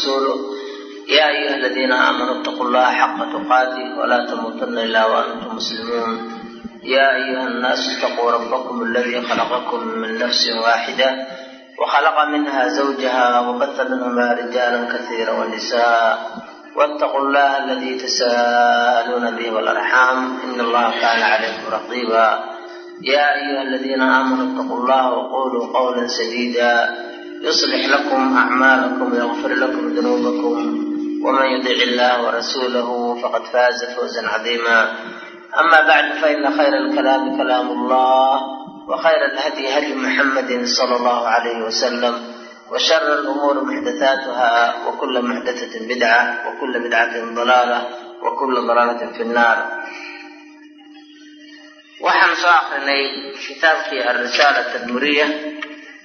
ورسوله يا أيها الذين آمنوا اتقوا الله حق تقاته ولا تموتن إلا وأنتم مسلمون يا أيها الناس اتقوا ربكم الذي خلقكم من نفس واحدة وخلق منها زوجها وبث منهما رجالا كثيرا ونساء واتقوا الله الذي تساءلون به والأرحام إن الله كان عليكم رقيبا يا أيها الذين آمنوا اتقوا الله وقولوا قولا سديدا يصلح لكم أعمالكم ويغفر لكم ذنوبكم ومن يطع الله ورسوله فقد فاز فوزا عظيما أما بعد فإن خير الكلام كلام الله وخير الهدي هدي محمد صلى الله عليه وسلم وشر الأمور محدثاتها وكل محدثة بدعة وكل بدعة ضلالة وكل ضلالة في النار waxaan soo akrinay الرسالة alrisaalat مقدمة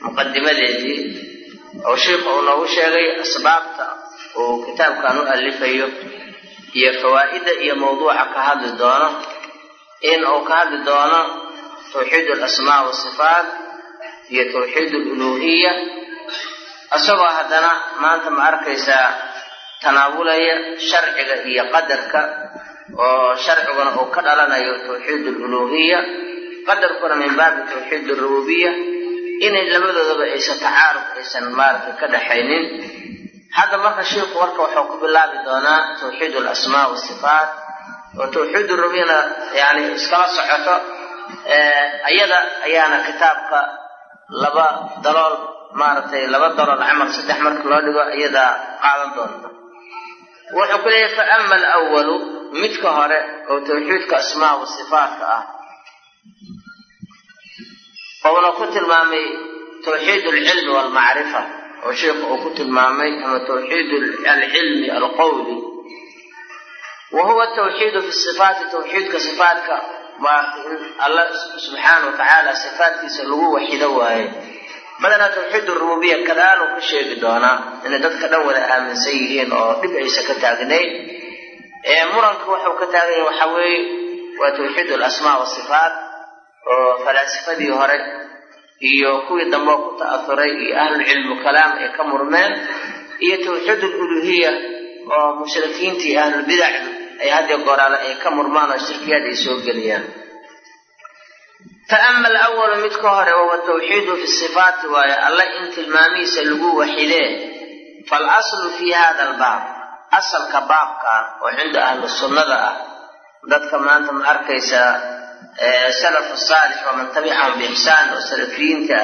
muqadimadeedii oo sheikhu uu noogu sheegay asbaabta uu kitaabkan u alifayo iyo fawaa'ida iyo mawduuca ka hadli doono in uu ka hadli doono tawxiid alasmaa wasifaat iyo tawxiid aluluhiya isagoo haddana maanta ma arkaysaa tanaawulaya sharciga iyo qadarka oo sharciguna uu ka dhalanayo tawxiid aluluhiya qadarkuna min baabi tawxiid arububiya inay labadoodaba aysan tacaaruf aysan maaragtay ka dhaxaynin hadda marka sheikhu warka wuxuu ku bilaabi doonaa tawxiid alasmaa wasifaat oo tawxiid rubiyana yani iskala socoto ayada ayaana kitaabka laba dalool maaragtay laba dalool camal saddex marka loo dhigo iyadaa qaadan doonta. Wuxuu ku leeyahy fa alwalu midka hore oo tawxiidka asmaa wa sifaatka ah ouna ku tilmaamay tawxiid alcilmi waalmacrifa oo sheikhu uu ku tilmaamay ama tawxiid alcilmi alqowli wa huwa tawxiidu fi sifaati tawxiidka sifaatka maarata in alla subxaana wa tacaala sifaatkiisa lagu waxido waaye. Badanaa tawxiid rububiya kadaaluu ka sheegi doonaa inay dadka dhan wada aaminsan yihiin oo dhib aysa ka taagnayn. Muranka wuxuu ka taagan yahay waxaa weeye waa tawxiid alasmaa wasifaat oo falaasifadii hore iyo kuwii dambe oo ku ta'asuray iyo ahlulcilmu kalaam ay ka murmeen iyo tawxiid aluluhiya oo mushrikiintii ahlulbidacdu ay haddii goraale ay ka murmaan oo shirkiyaad ay soo geliyaan. Fa ama alawalu midka hore wahuwa tawxiidu fi sifaati waayo alla in tilmaamihiisa lagu waxidee fal aslu fii hada albaab asalka baabkan oo cinda ahli sunnada ah. Dadka maanta ma arkaysaa salafu saalix waman tabicahum biixsaan oo salafiyiinta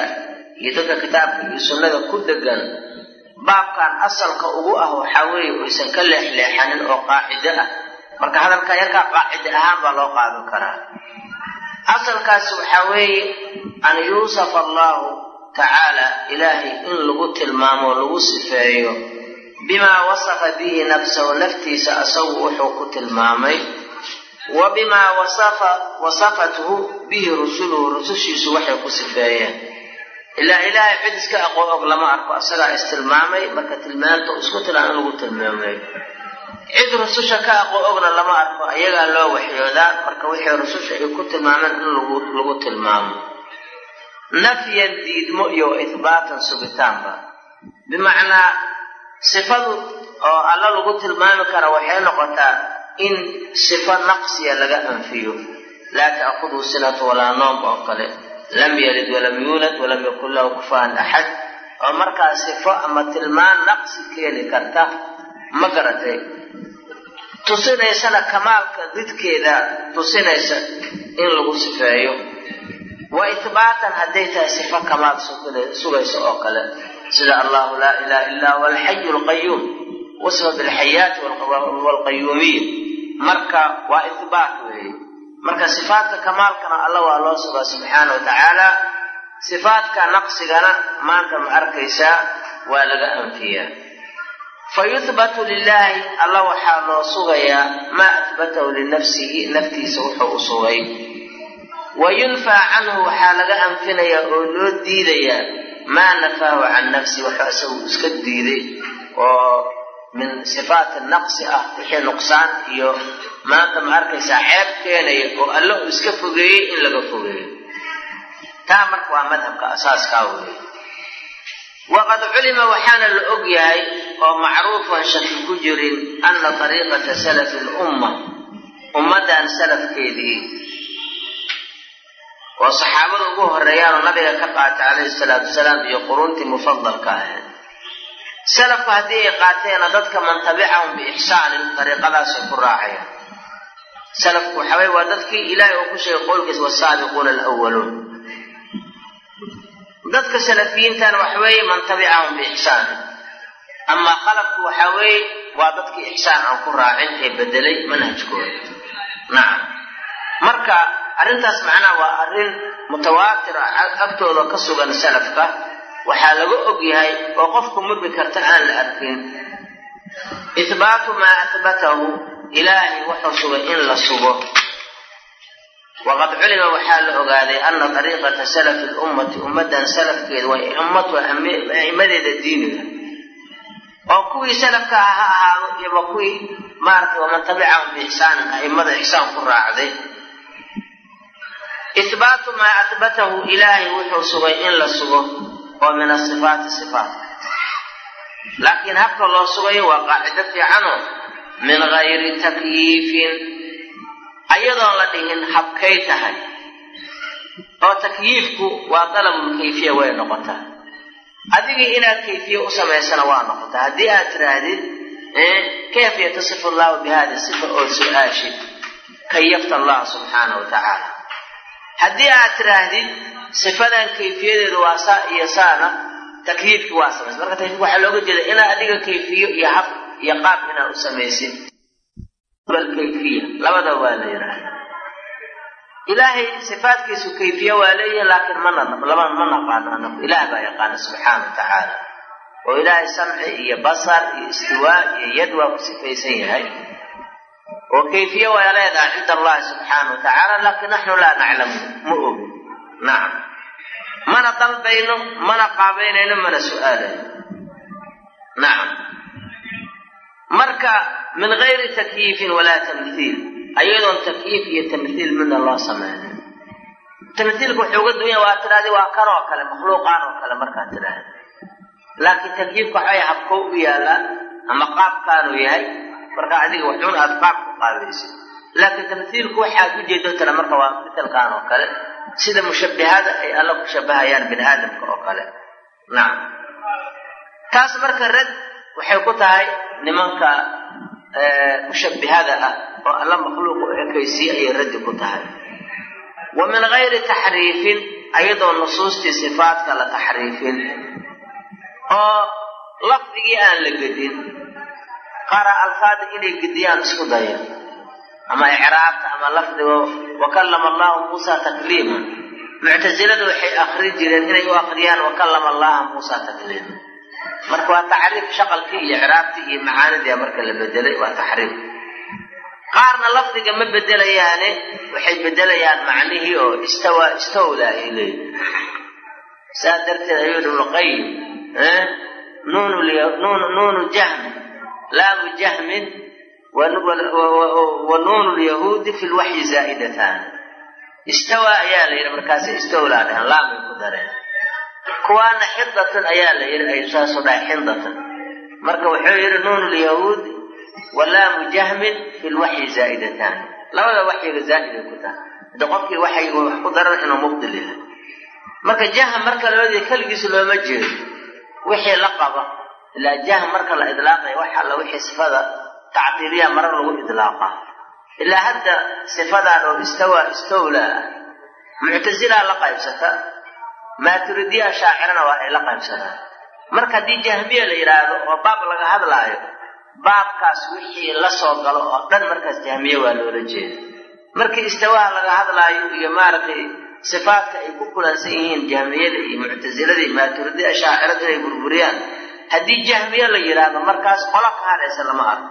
iyo dadka kitaabka iyo sunnada ku degan baabkan asalka ugu ah waxaa weeye oysan ka leexleexanin oo qaacido ah. Marka hadalka yarkaa qaacida ahaan baa loo qaadan karaa. Asalkaasi waxaa weeye an yuusafa allahu tacaala ilaahay in lagu tilmaamo lagu sifeeyo. Bimaa wasafa bihi nafsahu naftiisa asagu wuxuu ku tilmaamay wa bimaa wasafa wasafathu bihi rusuluhu rusushiisu waxay ku sifeeyeen. Ilaa ilaahay cid iska aqoon og lama arko asagaa istilmaamay marka tilmaanta isku tilaan in lagu tilmaamay. Cid rususha ka aqoon ogna lama arko ayagaa loo waxyoodaa marka wixii rususha ay ku tilmaameen in lagu tilmaamo. Nafyan diidmo iyo ihbaatan sugitaanba. Bimacnaa sifadu oo alla lagu tilmaami kara waxay noqotaa in sifo naqsiya laga anfiyo. Laa ta'khuduu sinatu walaa noom oo kale. Lam yalid walam yuulad walam yakun lahu kufaan axad oo markaa sifo ama tilmaan naqsi keeni karta ma garatay tusinaysana kamaalka didkeeda tusinaysa in lagu sifeeyo. Wa ihbaatan hadday tahay sifo kamaal sugaysa oo kale. Sida allahu laa ilaha illa huwa alxayu alqayuum wasfa bilxayaati waalqayuumiya marka waa ihbaat weeye. Marka sifaatka kamaalkana alla waa loo sugaa subxaana wa tacaala. Sifaatka naqsigana maanta ma arkaysaa waa laga anfiyaa. Fayuhbatu lilaahi alla waxaa loo sugayaa maa ahbatahu linafsihi naftiisa wuxuu u sugay. Wa yunfaa canhu waxaa laga anfinayaa oo loo diidayaa maa nafaahu can nafsi waxuu isagu iska diiday oo min sifaati naqsi ah wixii nuqsaan iyo maanta ma arkaysaa ceeb keenaya oo alle uu iska fogeeyey in laga fogeeyo. Taa marka waa madhabka asaaskaa weeye. Waqad culima waxaana la og yahay oo macruuf macruufan shaki ku jirin ana ariiqata salafi lumma ummaddan salafkeedii. Oo saxaabada ugu horeeyaanoo nabiga ka qaatay calayhi salaatu wasalaam iyo quruntii mufadalka ahayd salafku haddii ay qaateena dadka man tabicahum biixsaanin dariiqadaasay ku raacayaan salafku waxa weye waa dadkii ilaahay uu ku sheegay qowlkiisa wasaabiquuna alwaluun dadka salafiyiintana waxa weeye man tabicahum biixsaanin amaa khalafku waxa weeye waa dadkii ixsaan aan ku raacin ee bedelay manhajkooda. Nacam marka arrintaas macnaha waa arrin mutawaatir agtooda ka sugan salafka waxaa laga og yahay oo qofku murmi karta aan la arkin ihbaatu maa ahbatahu ilaahay wuxuu sugay in la sugo. Waqad culima waxaa la ogaaday ana dariiqata salafi lummati ummaddan salafkeeda waa ummatu a'immadeeda diiniga. Oo kuwii salafka ah ha ahaado iyoba kuwii maaragtay waman tabicahum biixsaanin a'immada ixsaan ku raacday. Ihbaatu maa ahbatahu ilaahay wuxuu sugay in la sugo oo min asifaati sifaat laakiin habka loo sugayo waa qaacido fiicano min gayri takyiifin ayadoon la dhihin habkay tahay oo takyiifku waa dalabul kayfiya way noqotaa adigii inaad kayfiye u samaysana waa noqotaa haddii aad tiraahdid kayfa yatasifu allahu bi hadi sifa oo su'aashid kayafta allah subxaana wa haddii aad tiraahdid sifadan kayfiyadeedu waa saa iyo saana takyiifki waa samaysa marka takyiifka waxaa looga jeeda inaad adiga kayfiyo iyo hab iyo qaab inaad u samaysid kayfiya labada waa la yidhaahda ilaahay sifaadkiisu kayfiye waa leeyihiin laakiin mana laba ma naqaano anagu ilaah baa yaqaana subxaana wa tacaala. Oo ilaahay samci iyo basar iyo istiwaa iyo yad waa ku sifaysan yahay. Oo kayfiye waa leedahay cinda allahi subxaana wa tacaala laakiin naxnu laa naclamu ma ogin nacam mana dalbayno mana qaabaynayno mana su'aalayno. Nacam marka min gayri takyiifin walaa tamhiil ayadoon takyiif iyo tamhiil midna loo samaynin tamhiilka wuxuu uga duwan waa tidhahdi waa kan oo kale makhluuqaan oo kale markaad tidhaahda laakiin takyiifka waxay habkow u yaalaa ama qaabkaanuu yahay marka adiga waxuun aada qaab ku qaabaysid laakiin tamhiilku waxaad ujeedo tira marka waa mitalkan oo kale sida mushabbihada ay alla ku shabahayaan bini aadamka oo kale. Nacam taas marka rad waxay ku tahay nimanka mushabbihada ah oo alla makhluuq u ekaysiye ayay raddi ku tahay. Wa min gayri taxriifin ayadoo nusuustii sifaadka la taxriifin. Oo lafdigii aan la gedin qara alfaada inay gediyaan isku daya ama icraabta ama lafdigo wa kallama allahu muusa takliima muctasiladu waxay akri jireen inay u akriyaan wa kallama allaha muusa takliima marka waa taxriif shaqalkii iyo icraabtii iyo macaanidia marka la bedelay waa taxriif qaarna lafdiga ma bedelayaane waxay bedelayaan macnihii oo istawa istawla ay leeyihiin saa darteed ayuu ibnulqayim nuunu jahmi laamu jahmin wa nuunu lyahuudi fi lwaxyi zaa'idatan. Istawa ayaa la yidhi markaas istawlaa dhahan laamay ku dareen. Kuwaana xidatan ayaa la yidhi ay saasu dhahay xindatan marka wuxuu yidhi nuunu lyahuudi wa jahmin fi lwaxyi zaa'idatan. Labada waxyiga zaa'iday ku tahay. Hade qofkii waxyiga wax ku daran inuu mubdil yahay. Marka jahm marka labadii keligiis looma jeedo wixii la qaba ilaa jahm marka la idlaaqaya wax alla wixii sifada tacdiiliya mara lagu idlaaqa. Ilaa hadda sifadan oo istawa istawlaa ah muctasilaa la qaybsata maaturidiya shaacirana waa ay la qaybsataan marka haddii jahmiya la yidhaahdo oo baab laga hadlaayo baabkaas wixii la soo galo oo dhan markaas jahmiye waa loola jeeda markii istawaha laga hadlaayo iyo maaragtay sifaadka ay ku kulansan yihiin jahmiyada iyo muctasilada iyo maaturidiya shaacirada inay burburiyaan haddii jahmiye la yidhaahdo markaas qola ka hadhaysa lama arko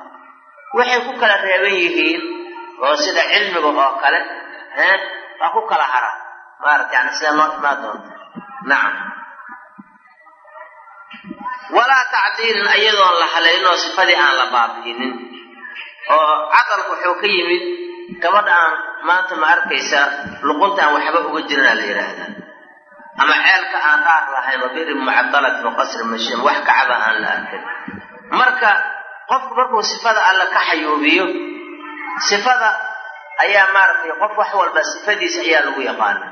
waxay ku kala reeban yihiin oo sida cilmiga oo kale waa ku kala haraa maarata yani sida noo imaan doonta nacam walaa tacdiilin ayadoon la halayn oo sifadii aan la baabi'inin oo cadalku wuxuu ka yimid gabadha aan maanta ma arkaysa luqunta aan waxba uga jirinaa la yidhaahdaa ama ceelka aan qaar lahayn oo birin mucadalatin oo qasri mashin wax kacaba aan la arkin. Marka qofku markuu sifada alle ka xayuubiyo sifada ayaa maaragtay qof wax walba sifadiisa ayaa lagu yaqaana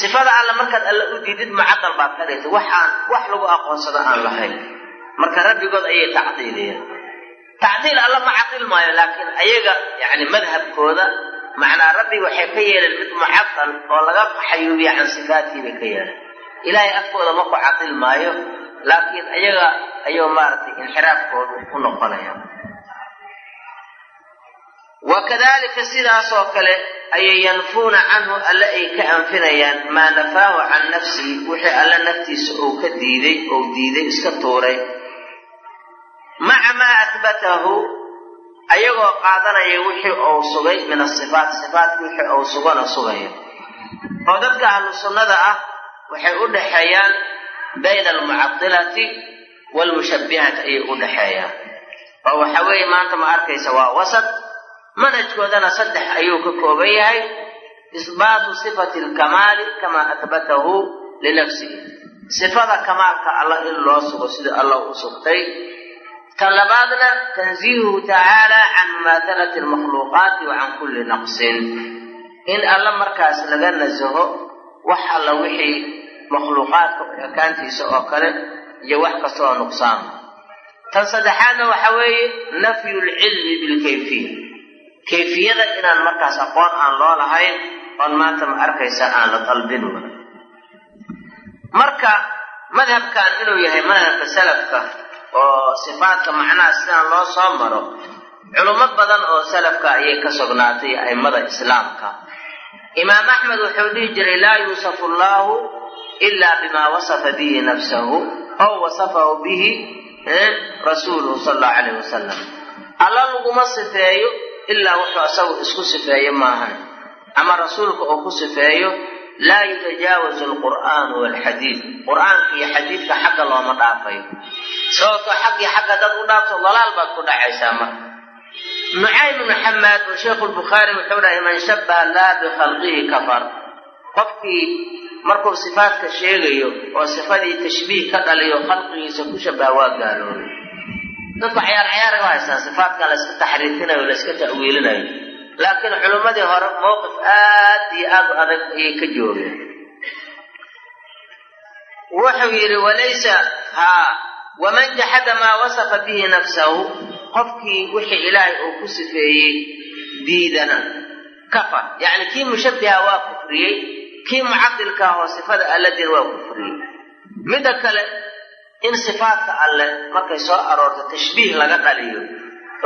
sifada alle markaad alle u diidid mucadal baad ka dhigtay. Wax aan wax lagu aqoonsado aan lahayn. Marka rabbigood ayay tacdiiliyeen tacdiil alla ma cadil maayo laakiin ayaga yani madhabkooda macnaa rabbi waxay ka yeeleen mid mucadal oo laga xayuubiya can sifaadkii bay ka yeeleen. Ilaahay afkooda ma ku cadil maayo laakiin ayaga ayuu maaragtay inxiraafkoodu ku noqonaya wa kadalika sidaasoo kale ayay yanfuuna canhu alle ay ka anfinayaan maa nafaahu can nafsihi wixii alle naftiisa uu ka diiday ou diiday iska tuuray. Maca maa ahbatahu ayagoo qaadanaya wixii uu sugay min asifaat sifaatka wixii uu sugana sugaya oo dadka ahlu sunnada ah waxay u dhaxeeyaan bayna almucadilati waalmushabbihati ayay u dhaxeeyaan oo waxa weeye maanta ma arkaysa waa wasad manhajkoodana saddex ayuu ka kooban yahay isbaatu sifati alkamaali kamaa ahbatahu linafsihi sifada kamaalka alla in loo sugo sidii alla u sugtay tan labaadna tanziihuhu tacaala can mumaahalati almakhluuqaati wa can kulli naqsin in alla markaas laga nasaho wax alla wixii makhluuqaadka ekaantiisa oo kale iyo wax kasta oo nuqsaama tan saddexaadna waxa weeye nafyu lcilmi bilkayfiya kayfiyada inaan markaas aqoon aan loo lahayn oon maanta ma arkaysa aan la dalbin marka madhabkan inuu yahay madhabka salafka oo sifaadka macnaha sidaan loo soo maro culummo badan oo salafka ayay ka sugnaatay a'immada islaamka. Imaam axmed wuxuu dhihi jiray laa yuusafu allahu ila bima wasafa bihi nafsahu aw wasafahu bihi rasuuluhu sala allahu calayh wasalam alla laguma sifeeyo ilaa wuxuu asagu isku sifeeyo maahan ama rasuulka uu ku sifeeyo laa yutajaawazu alqur'aanu walxadiid qur'aanka iyo xadiidka xagga looma dhaafayo sababtoo xaggii xagga dad u dhaafto dalaal baad ku dhacaysaa marka nucaym ibnu xamaad oo sheikhu lbukhaari wuxuu dhahay man shabbaha laa bikhalqihi kafar qofkii markuu sifaadka sheegayo oo sifadii tashbiih ka dhaliyo khalqigiisa ku shabaha waa gaaloobay. Dadku cayaar u haystaan sifaadkan la yska taxriifinayo la yska ta'wiilinayo laakiin culimmadii hore mowqif aad iyo aad u adag ayay ka joogeen. Wuxuu yidhi walaysa haa waman jaxada maa wasafa bihi nafsahu. Qofkii wixii ilaahay uu ku sifeeyey diidana kafar. Yacni kii mushabbiha waa kufriyey kii mucadilka ahoo sifada alladin waa kufriyey midda kale in sifaadka alle markay soo aroorto tashbiih laga dhaliyo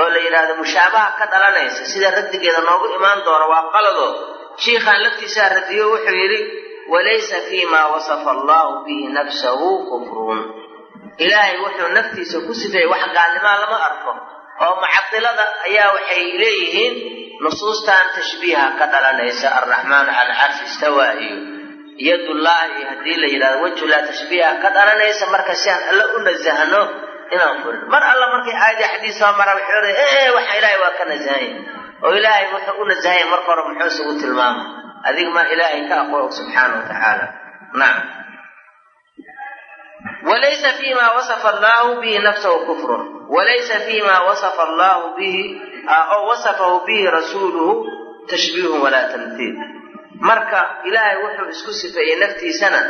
oo la yidhaahdo mushaabaha ka dhalanaysa sida raddigeeda noogu imaan doono waa qalado shiikhaan laftiisaa radiyo wuxuu yidhi walaysa fii maa wasafa allahu bihi nafsahu kufrun. Ilaahay wuxuu naftiisa ku sifeeyey wax gaalnimaa lama arko oo mucadilada ayaa waxay leeyihiin nusuustan tashbiiha ka dhalanaysa alraxmaanu cala carshi istawaa iyo yadullaahi haddii la yidhahdo wejullah tashbiiha ka dhalanaysa marka si aan alla u nasahno inaan furin. Mar alla markay aayadii xadiis soo mara waxay odhay ee waxa ilaahay waa ka nasahanya oo ilaahay wuxuu u nasahanya marka hore muxuu isugu tilmaamay. Adig ma ilaahay ka aqoon subxaana wa tacaala. Nacam walaysa fima wasafa allahu bihi nafsahu kufrun walaysa fima wasafa allahu bihi oo wasafahu bihi rasuuluhu tashbiihun walaa tamthiil marka ilaahay wuxuu isku sifeeyey naftiisana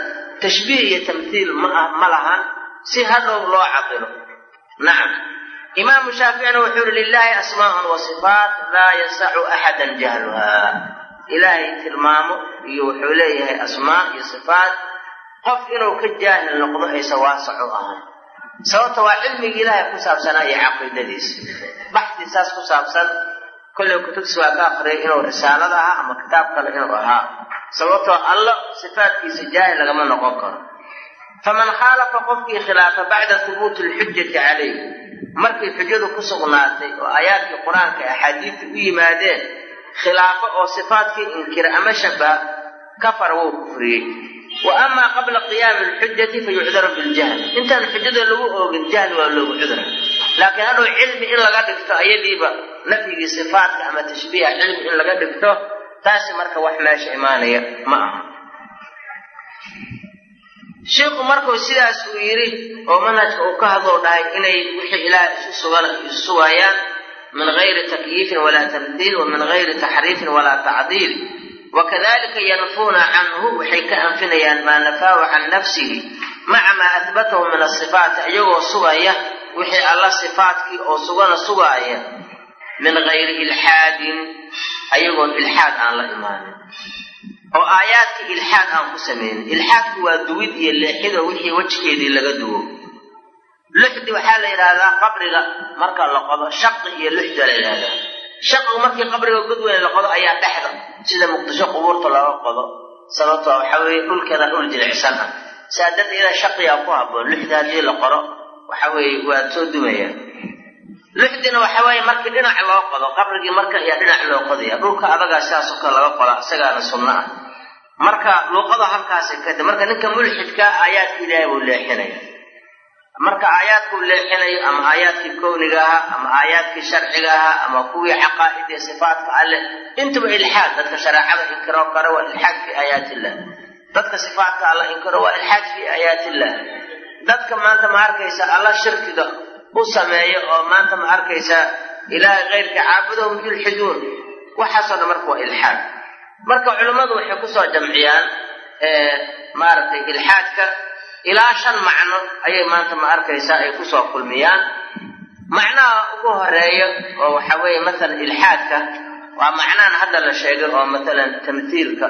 tashbiih iyo tamthiil ma lahan si hadhow loo cadilo nacam imaamu shaaficina wuxuu yihi lilahi asmaa'un wa laa yasacu axadan jahluhaa ilaahay tilmaamo iyo wuxuu leeyahay asmaa iyo sifaat qof inuu ka jaahil noqdo aysa waasacu ahayn sababta waa cilmigii ilaahay ku saabsanaa iyo caqiidadiisa baxsi saas ku saabsan kolley kutubtiis waa ka akriyay inuu risaalada ahaa ama kitaab kale inuu ahaa. Sababtoo allo sifaatkiisa jaahil lagama noqon karo. Faman khaalafa qofkii khilaafa bacda hubuuti alxujati calayh markay xujadu ku sugnaatay oo aayaadkii qur'aanka axaadiidta u yimaadeen khilaafo oo sifaatkii inkira ama shabaha kafara wuu kufriyey wa amaa qabla qiyaami alxujati fayucdaru biljahl intaan xujada lagu oogin jahli waa loogu cudra laakiin hadhow cilmi in laga dhigto ayadiiba nafyigii sifaatka ama tashbiiha cilmi in laga dhigto taasi marka wax meesha imaanaya ma aha sheikhu markuu sidaas uu yidhi oo manhajka uu ka hadlou dhahay inay wixii ilaah isu sugan isu sugayaan min gayri takyiifin walaa tamdiil wa min taxriifin walaa tacdiil wakadalika yanfuuna canhu waxay ka anfinayaan maa nafaahu can nafsihi maca maa ahbatahu min asifaati iyagoo sugaya wixii alla sifaatkii oo sugana sugaaya min gayri ilxaadin ayagoon ilxaad aan la imaanin. oo aayaadkii ilxaad aan ku samaynin ilxaadku waa duwid iyo leexido wixii wejgeedii laga duwo. luxdi waxaa la yidhaahdaa qabriga marka la qodo shaqi iyo luxda la yidhahdaa shaqigu markii qabriga godweyn la qodo ayaa dhexda sida muqdisho qubuurta looga qodo. Sababtoo waxa weeye dhulkeeda dhul jilicsan ah. Saa darteeda shaqiyaa ku habboon luxda haddii la qoro waxa weeye waa soo dumaya luxdina waxa weeye markii dhinac loo qodo qabrigii marka ayaa dhinac loo qodaya dhulka adagaa sidaasoo kale laga qoda isagaana sunno ah. Marka luuqada halkaasi kada marka ninka mulxidka aayaadka ilaahay buu leexinaya marka aayaadkuu leexinayo ama aayaadkii kowniga ahaa ama aayaadkii sharciga ahaa ama kuwii caqaa'id iyo sifaatka alleh intuba ilxaad dadka shareecada inkiro kale waa ilxaad fii aayaatiillah dadka sifaatka alla inkiro waa ilxaad fii aayaatiillah dadka maanta ma arkaysa alla shirkiga u sameeyo oo maanta ma arkaysa ilaahay keyrka caabudahum yulxiduun waxaasoo dhan marka waa ilxaad. Marka culimmadu waxay ku soo jamciyaan maaragtay ilxaadka ilaa shan macno ayay maanta ma arkaysaa ay ku soo kulmiyaan. Macnaha ugu horreeya oo waxa weeye masalan ilxaadka waa macnahan hadda la sheegay oo masalan tamthiilka.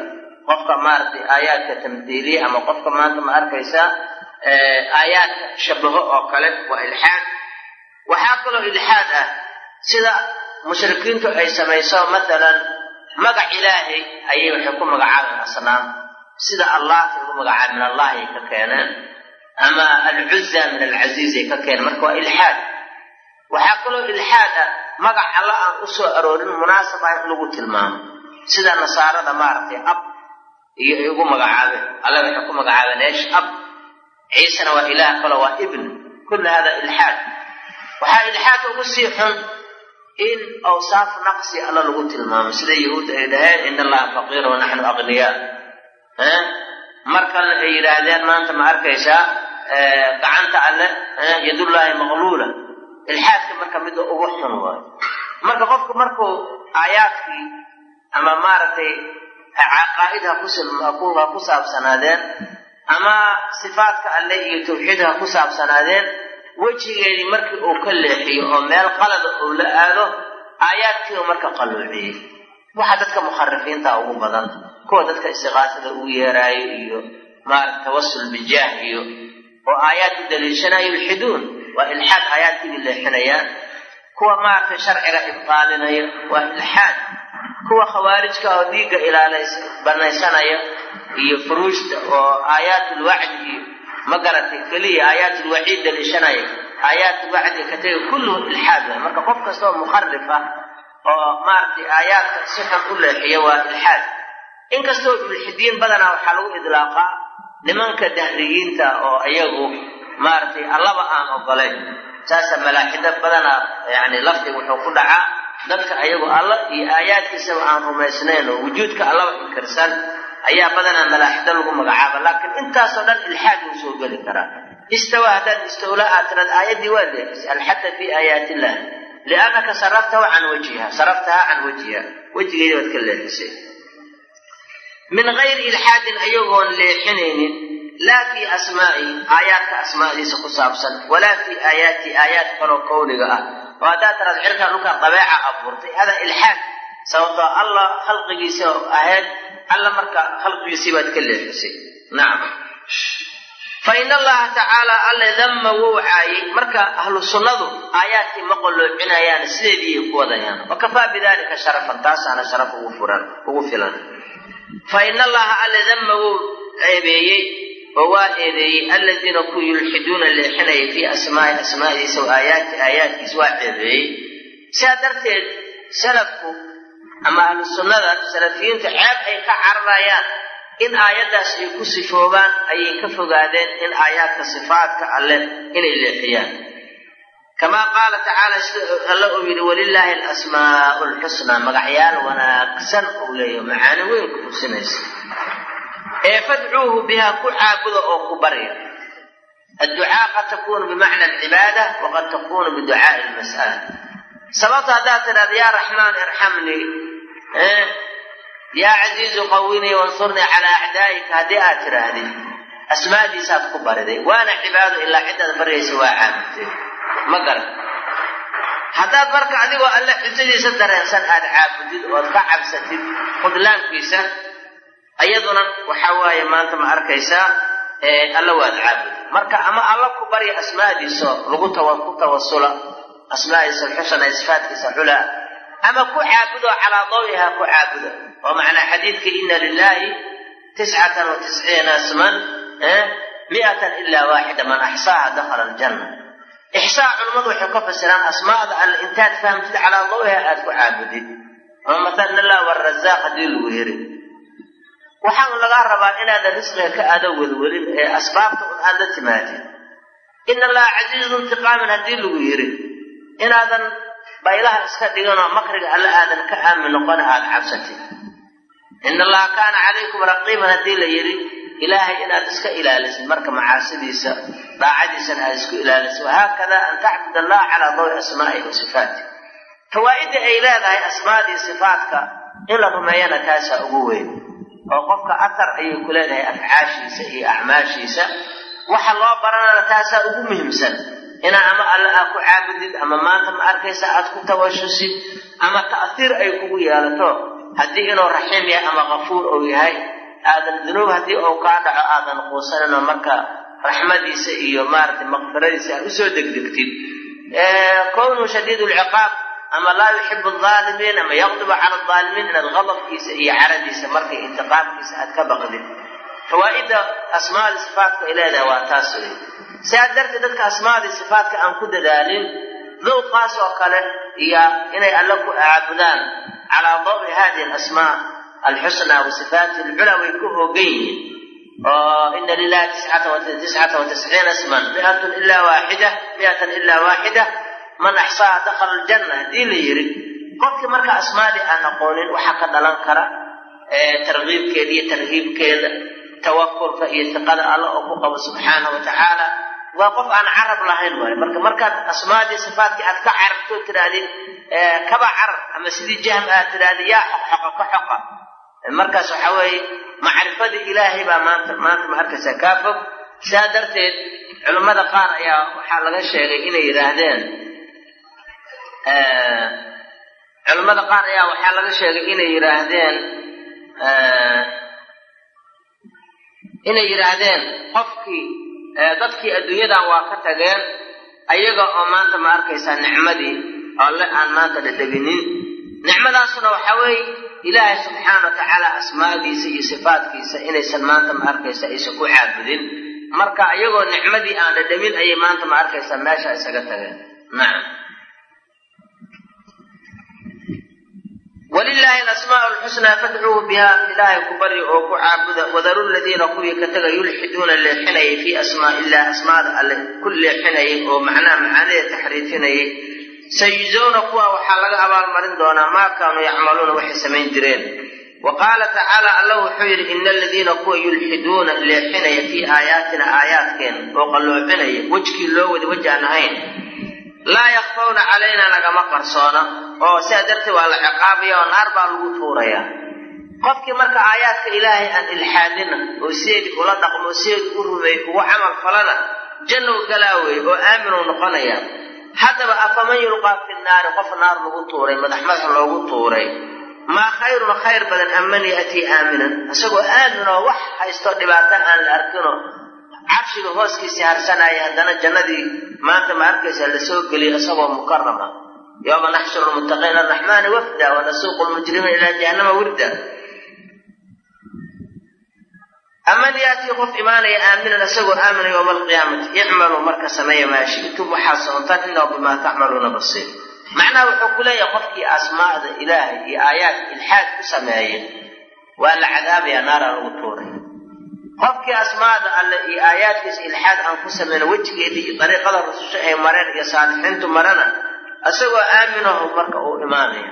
Qofka maaragtay aayaadka tamthiiliya ama qofka maanta ma arkaysaa aayaadka shabaho oo kale waa ilxaad waxaa kaloo ilxaad ah sida mushrikiintu ay samayso masalan magac ilaahay ayay waxay ku magacaabeen asnaam sida allah ay ugu magacaab min allahi ay ka keeneen ama alcuza min alcasiiz ay ka keeneen. Marka waa ilxaad waxaa kaloo ilxaad ah magac alla aan u soo aroorin munaasab ah in lagu tilmaamo. Sida nasaarada maaragtay ab iyo ay ugu magacaabeen. Alla waxay ku magacaabeen eesh ab. Ciisena waa ilaah kalo waa ibn. Kullu hada ilxaad waxaa ilxaad ugu sii xun in awsaaf naqsi alla lagu tilmaamo. Sida yahuudda ay dhaheen in allaha wa naxnu aqniyaa mar ay yidhaahdeen maanta ma arkaysaa gacanta alle yadullaahi maqluula. Ilxaadka marka midda ugu xun waayo. Marka qofku markuu aayaadkii ama maaragtay caqaa'id ha ha ku saabsanaadeen ama sifaadka alle iyo tawxiid ha ku saabsanaadeen wejigeedii markii uu ka leexiyo oo meel qalada uu la aado aayaadkiiu marka qalluuciyey. Waxa dadka mukharifiinta ugu badan kuwa dadka istiqaasada ugu yeeraayo iyo maarata tawasul bijaah iyo oo aayaad u yulxiduun waa ilxaad aayaadkiibay leexinayaan kuwa maaragtay sharciga ibtaalinaya waa ilxaad kuwa khawaarijka oo dhiigga ilaalays banaysanaya iyo furuujta oo aayaatulwacdi iyo ma garatay keliya aayaatulwaciid daliishanaya. Aayaatulwacdi ka tegay kulluhu ilxaad waay marka qof kasta oo mukharif ah oo maaragtay aayaadka si xun u leexiya waa ilxaad inkastoo mulxidiin badanaa waxaa lagu idlaaqaa nimanka dahriyiinta oo iyagu maaragtay allaba aan ogolayn saasa malaaxida badanaa yani lafdiga wuxuu ku dhacaa dadka ayagu alla iyo aayaadkiisaba aan rumaysnayn oo wujuudka allaba inkirsan ayaa badanaa malaaxida lagu magacaaba. Laakiin intaasoo dhan ilxaad wuu soo geli karaa. Istawa haddaad istowla aad tirad aayaddii waa leexisay alxadda fii aayaati illah liannaka saraftahu can wajhiha saraftaha can wajhiha wejigeeda waad ka leexisay min gayri ilxaadin ayagoon leexinaynin laa fii asmaa'i aayaadka asmaadiisa ku saabsan walaa fii aayaati aayaad kaloo kowniga ah. Oo haddaad tiraad cirkaa dhulkaa dabeeca abuurtay hada ilxaad sababtoo allah khalqigiisa ahayd alla marka khalqigiisii baad ka leexisay. Nacam fa in allaha tacaala alle damma wuu caayay marka ahlu sunnadu aayaadkii ma qoloocinayaan sideedii ay ku wadayaan wa kafaa bidalika sharafan taasaana sharaf ugu filan fa in allaha alle damma wuu ceebeeyey oo waa eedeeyey alladiina ku yulxiduuna leexinaya fii asmaai asmaadiisa wa aayaati aayaadkiisa waa ceebeeyey. Sidaa darteed salafku ama ahlu sunnada salafiyiintu ceeb ay ka cararayaan in aayaddaas ay ku sifoobaan ayay ka fogaadeen in aayaadka sifaadka alleh inay leexiyaan kamaa qaala tacaala sida alle uu yidhi walilaahi alasmaa'u lxusnaa magacyaal wanaagsan uu leeyahy macaani weyn ku tusinaysa ee fadcuuhu biha ku caabuda oo ku barya adducaa qad takunu bimacna alcibaada waqad takunu biducaai lmas'ala sababta haddaad tidhahda yaa raxmaan irxamnii yaa casiizu qawinii wansurnii calaa acdaa'ika haddii aad tidhaahdid asmaadiisaad ku bariday waana cibaado ilaa cidaad baryaysa waa caabudtay ma garan. Haddaad marka adigoo alle xujadiisa dareensan aad caabudid ood ka cabsatid khudlaankiisa iyaduna waxa waaye maanta ma arkaysaa alla waad caabud marka ama alla ku barya asmaadiisa lagu ku tawasula asmaadiisa alxusana sifaatkiisa culaa ama ku caabudo calaa dawiha ku caabuda oo macnaa xadiidka ina lilahi tiscatan wa tisciina isman miatan ilaa waaxida man axsaaha dakhala aljanna ixsaa culimmadu waxay ka fasiraan asmaada alle intaad fahamtid calaa dawiha aad ku caabudid ama masalan allah warazaaq haddii lagu yiri waxaanu lagaa rabaa inaadan risqiga ka aada welwelin ee asbaabta un aad timaadid ina allaha casiizu intiqaamin haddii lagu yiri inaadan baylaha iska dhiganoo makriga alle aadan ka aamin noqon aada cabsatid ina allaha kaana calaykum raqiiban haddii la yidhi ilaahay inaad iska ilaalisid marka macaasidiisa daacadiisana aad isku ilaalisid. Wahaakada an tacbud allaha calaa dawi asmaa'i wa sifaati. Fawaa'idda ay leedahay asmaadii sifaatka in la rumeeyana taasaa ugu weyn. Oo qofka athar ayay ku leedahay afcaashiisa iyo acmaashiisa waxa loo baranana taasaa ugu muhiimsan inaa ama alle aad ku caabudid ama maanta ma arkaysa aad ku tawashusid ama ta'hiir ay kugu yeelato. Haddii inuu raxiim yahay ama kafuur uu yahay aadan dunuub haddii uu kaa dhaco aadan quusaninoo marka raxmadiisa iyo maaragtay maqfiradiisa aad u soo degdegtid kownuhu shadiid lciqaab ama laa yuxibu alaalimiin ama yaqdibu cala alaalimiin inaad qadabkiisa iyo caradiisa markay intiqaamkiisa aad ka baqdid. Fawaa'idda asmaadii sifaatka ay leedahay waa taas wey sidaa darteed dadka asmaadii sifaatka aan ku dadaalin dowqaas oo kale iyo inay alle ku caabudaan calaa dawi hadihi alasmaa alxusnaa wa sifaati alculaa way ku hoogan yihiin oo ina lilahi tiscata wa tisciina isman miatun ilaa waaxida miatan ilaa waaxida man axsaaha dakhala aljanna haddii la yidhi qofkii marka asmaadii aan aqoonin waxaa ka dhalan kara tarkiibkeeda iyo tarhiibkeeda tawakulka iyo tiqada alla oo ku qabo subxaana wa tacaala waa qof aan carab lahayn waayo marka markaad asmaadii sifaatkii aad ka carabto tidhaahdid kaba carab ama sidii jahm aad tidhahdid yaa markaas waxa weeye macrifadii ilaahay baa maanta maanta ma arkaysaa. Kaa fog sidaa darteed culimmada qaar ayaa waxaa laga sheegay inay yidhaahdeen culimmada qaar ayaa waxaa laga sheegay inay yidhaahdeen inay yidhaahdeen qofkii dadkii adduunyadan waa ka tageen ayaga oo maanta ma arkaysaa nicmadii alle aan maanta dhadheginin. Nicmadaasuna waxaa weeye ilaahay subxaana wa tacaala asmaadiisa iyo sifaatkiisa inaysan maanta ma arkaysa aysan ku caabudin. Marka iyagoo nicmadii aan dhadhamin ayay maanta ma arkaysaa meesha isaga tageen. Nacam walilaahi alasmaau lxusnaa fadcuu biha ilaahay ku barya oo ku caabuda. Wadaru ladiina kuwii ka taga yulxiduuna leexinayay fii asmaa illah asmaada alle ku leexinayay oo macnaha macaanida taxriifinayay sayujowna kuwa waxaa laga abaalmarin doonaa maa kaanuu yacmaluuna waxay samayn jireen. Wa qaala tacaala alla wuxuu yidhi ina aladiina kuwa yulxiduuna leexinaya fii aayaatina aayaadkeena oo qalloocinaya wejkii loo wada weji aan ahayn laa yakfawna calayna nagama qarsoona oo sidaa darteed waa la ciqaabaya oo naar baa lagu tuuraya. Qofkii marka aayaadka ilaahay aan ilxaadina oo sideedii ula dhaqmo sideedii u rumeey ugu camal falana jannow galaawey oo aaminuu noqonaya haddaba afaman yulqaa fi naari qof naar lagu tuuray madax madax loogu tuuray. Maa khayrun khayr badan aman ya'tii aaminan? Isagoo aaminoo wax haysto dhibaato aan la arkinoo carshiga hooskiisii harsanaya haddana jannadii maanta ma arkaysa la soo geliyo isagoo mukarama yowma naxshuru lmuttaqiina araxmaani wafda wanasuuqu lmujrimiina ilaa jahannama wirda aman yaatii qof imaanaya aaminan isagoo aamina yowma alqiyaamati. Icmaluu marka sameeya maa shi'tum waxaa soontaan inahu bimaa tacmaluuna basiir. Macnaha wuxuu ku leeyahay qofkii asmaa'da ilaahay iyo aayaadka ilxaad ku sameeya waa la cadaabaya naara lagu tuuray. Qofkii asmaada alle iyo aayaadkiisa ilxaad aan ku samayno wejigeedii iyo dariiqada rususha ay mareen iyo saalixiintu marana isagoo aaminaho marka uu imaanaya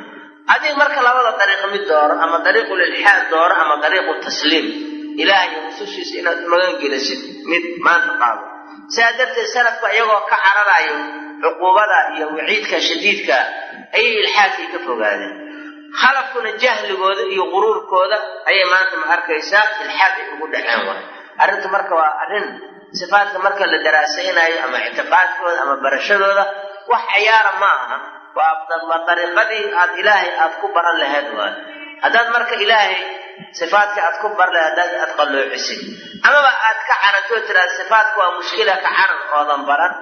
adiga marka labada dariiq mid dooro ama dariiqul ilxaad dooro ama dariiqu tasliim ilaahay rusushiisa inaad magan gelisid mid maanta qaado. Sidaa darteed salafka iyagoo ka cararayo cuquubada iyo waciidka shadiidka ayay ilxaadkii ka fogaadeen. Khalafkuna jahligooda iyo quruurkooda ayay maanta ma arkaysaa ilxaad ay ugu dhaceen waay. Arrintu marka waa arrin sifaadka marka la daraasaynayo ama ictiqaadkooda ama barashadooda wax ciyaara ma aha. Waa dariiqadii aad ilaahay aad ku baran lahayd waay. Haddaad marka ilaahay sifaadka aad ku bar lahayd haddaad aad qalloocisid amaba aad ka carantoo tiraada sifaadka waa mushkila ka caran oodan baran.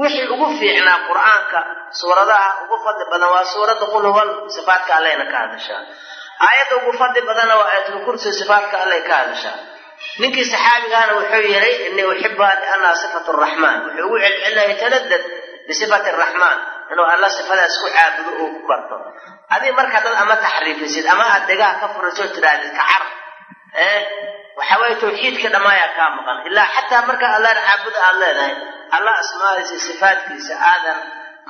Wixii ugu fiicnaa qur'aanka suuradaha ugu fadli badan waa suuradda qul huwal sifaadka alleyna ka hadashaa aayadda ugu fadli badanna waa aayatul kursi sifaadka allay ka hadashaa ninkii saxaabigaana wuxuu yihi inii uxibuha liannaha sifatu raxmaan wuxuu ugu celcelinaya taladad bisifati raxmaan inuu alla sifadaas ku caabudo uu ku barto adig marka dad ama taxriifisid ama aad degaha ka furisoo tiraadid ka car waxa weye tawxiidka dhammaayaa kaa maqan. Ilaa xataa marka allana caabuda aad leedahay alla asmaadiisa sifaadkiisa aadan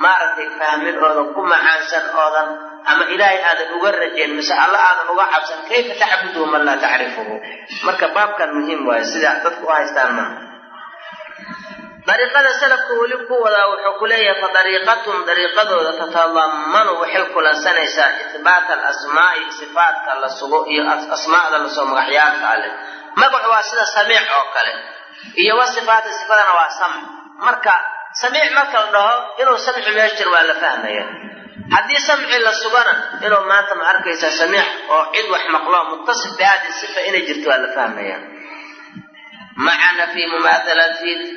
maaragtay fahmin oodan ku macaansan oodan ama ilaahay aadan uga rajayn mise alla aadan uga cabsan kayfa tacbuduhu man laa tacrifuhu? Marka baabkan muhiim waayo sida dadku u haystaan maaha dariiqada salafka weli ku wadaa wuxuu ku leeyahay fa dariiqatum dariiqadooda tatadammanu waxay kulansanaysaa ihbaata alasmaa'i sifaadka la sugo iyo asmaa'da la soo magaxyaalka alleh magacu waa sida samiic oo kale iyo wa sifaata sifadana waa samc marka samiic marka la dhaho inuu samci meesh jir waa la fahmaya. Haddii samci la sugana inuu maanta ma arkaysaa samiic oo cid wax maqlo muttasif bi hadi sifa inay jirto waa la fahmaya maca nafyi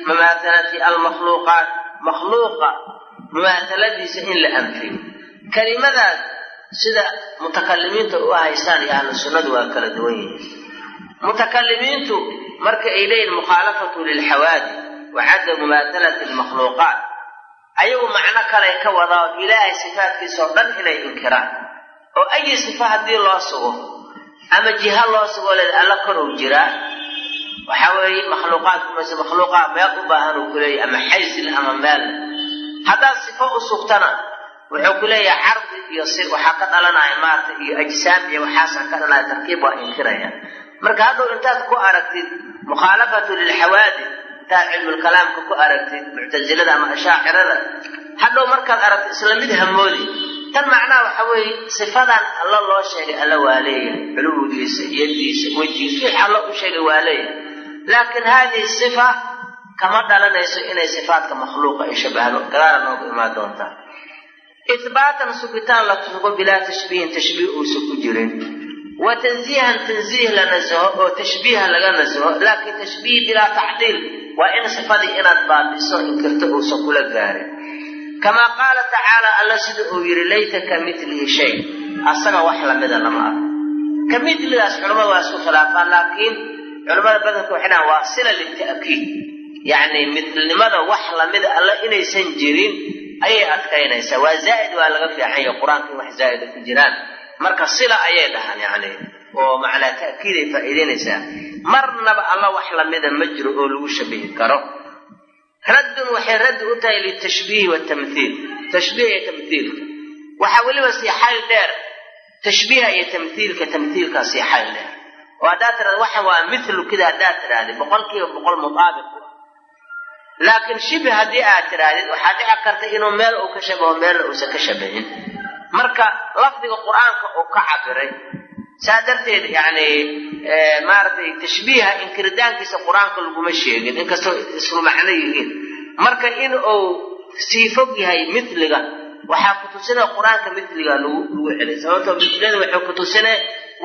mumaahalati almakhluuqaat makhluuqa mumaahaladiisa in la anfiyo kelimadaas sida mutakalimiinta u haystaan iyo ahlu sunnadu waa kala duwan yihiin mutakalimiintu marka ay leeyihiin mukhaalafatu lilxawaadi wa cadda mumaahalati almakhluuqaat ayagu macno kaley ka wadaa ilaahay sifaadkiisa oo dhan inay inkiraan oo ayi sifa haddii loo sugo ama jiha loo sugo leeda alla kor uu jiraa waxa weeye makhluuqaadku mase makhluuqaa meel u baahan uu kuleeyahy ama xaysil ama meel haddaad sifo u sugtana wuxuu ku leeyahay iyo si waxaa ka dhalanaya maarata iyo ajsaam iyo waxaasaa ka dhalanaya tarkiib waa inkiraya. Marka hadhow intaad ku aragtid mukhaalafatu lilxawaadid intaad cilmulkalaamka ku aragtid muctasilada ama ashaacirada hadhow markaad aragtid isla mid hamoodi tan macnaha waxa weeye sifadan alla loo sheegay alla waa leeyahay culuwigiisa yadiisa wejigiisa wix alla u sheegay waa leeyahay laakiin haadihi sifa kama dhalanayso inay sifaadka makhluuqa ay shabahdo gadaala noogu imaan doontaa. Ihbaatan sugitaan la sugo bilaa tashbiihin tashbiih uusan ku jirin wa tansiihan tansiih la nasaho oo tashbiiha laga nasaho laakiin tashbiih bilaa tacdiil waa in sifadii inaad baabiso inkirto uusan kula gaarin kamaa qaala tacaala alla sida uu yidhi laysa ka milihi shay. Asaga wax lamida lama arko. Ka milidaas culamada waa isku khilaafaan laakiin culamada badanka waxay dhahaan waa sila lita'kiid yacni midnimada wax lamida alla inaysan jirin ayay adkaynaysaa. Waa zaa'id waa laga fiican yahay qur'aanka in wax zaa'ida ku jiraan. Marka sila ayay dhahaan yacni oo macnaa ta'kiiday faa'iidaynaysaa. Marnaba alla wax lamida ma jiro oo lagu shabihi karo. Raddun waxay raddi u tahay litashbiihi watamhiil tashbiih iyo tamhiilka waxaa weliba sii xayl dheer. Tashbiiha iyo tamhiilka tamhiilkaa sii xayl dheer oo haddaad tirahda waxa waa milu kida haddaad tidhahdid boqolkiiba boqol mutaabiq laakiin shibi haddii aad tidhaahdid waxaa dhici karta inuu meel uu ka shabaho meelna uusan ka shabahin. Marka lafdiga qur'aanka uu ka cabiray saa darteed yani maaragtay tashbiiha inkiritaankiisa qur'aanka laguma sheegin inkastoo isku macno yihiin. Marka in uu sii fog yahay miliga waxaa kutusina qur'aanka miliga lagu celay sababtoo milada waxay kutusine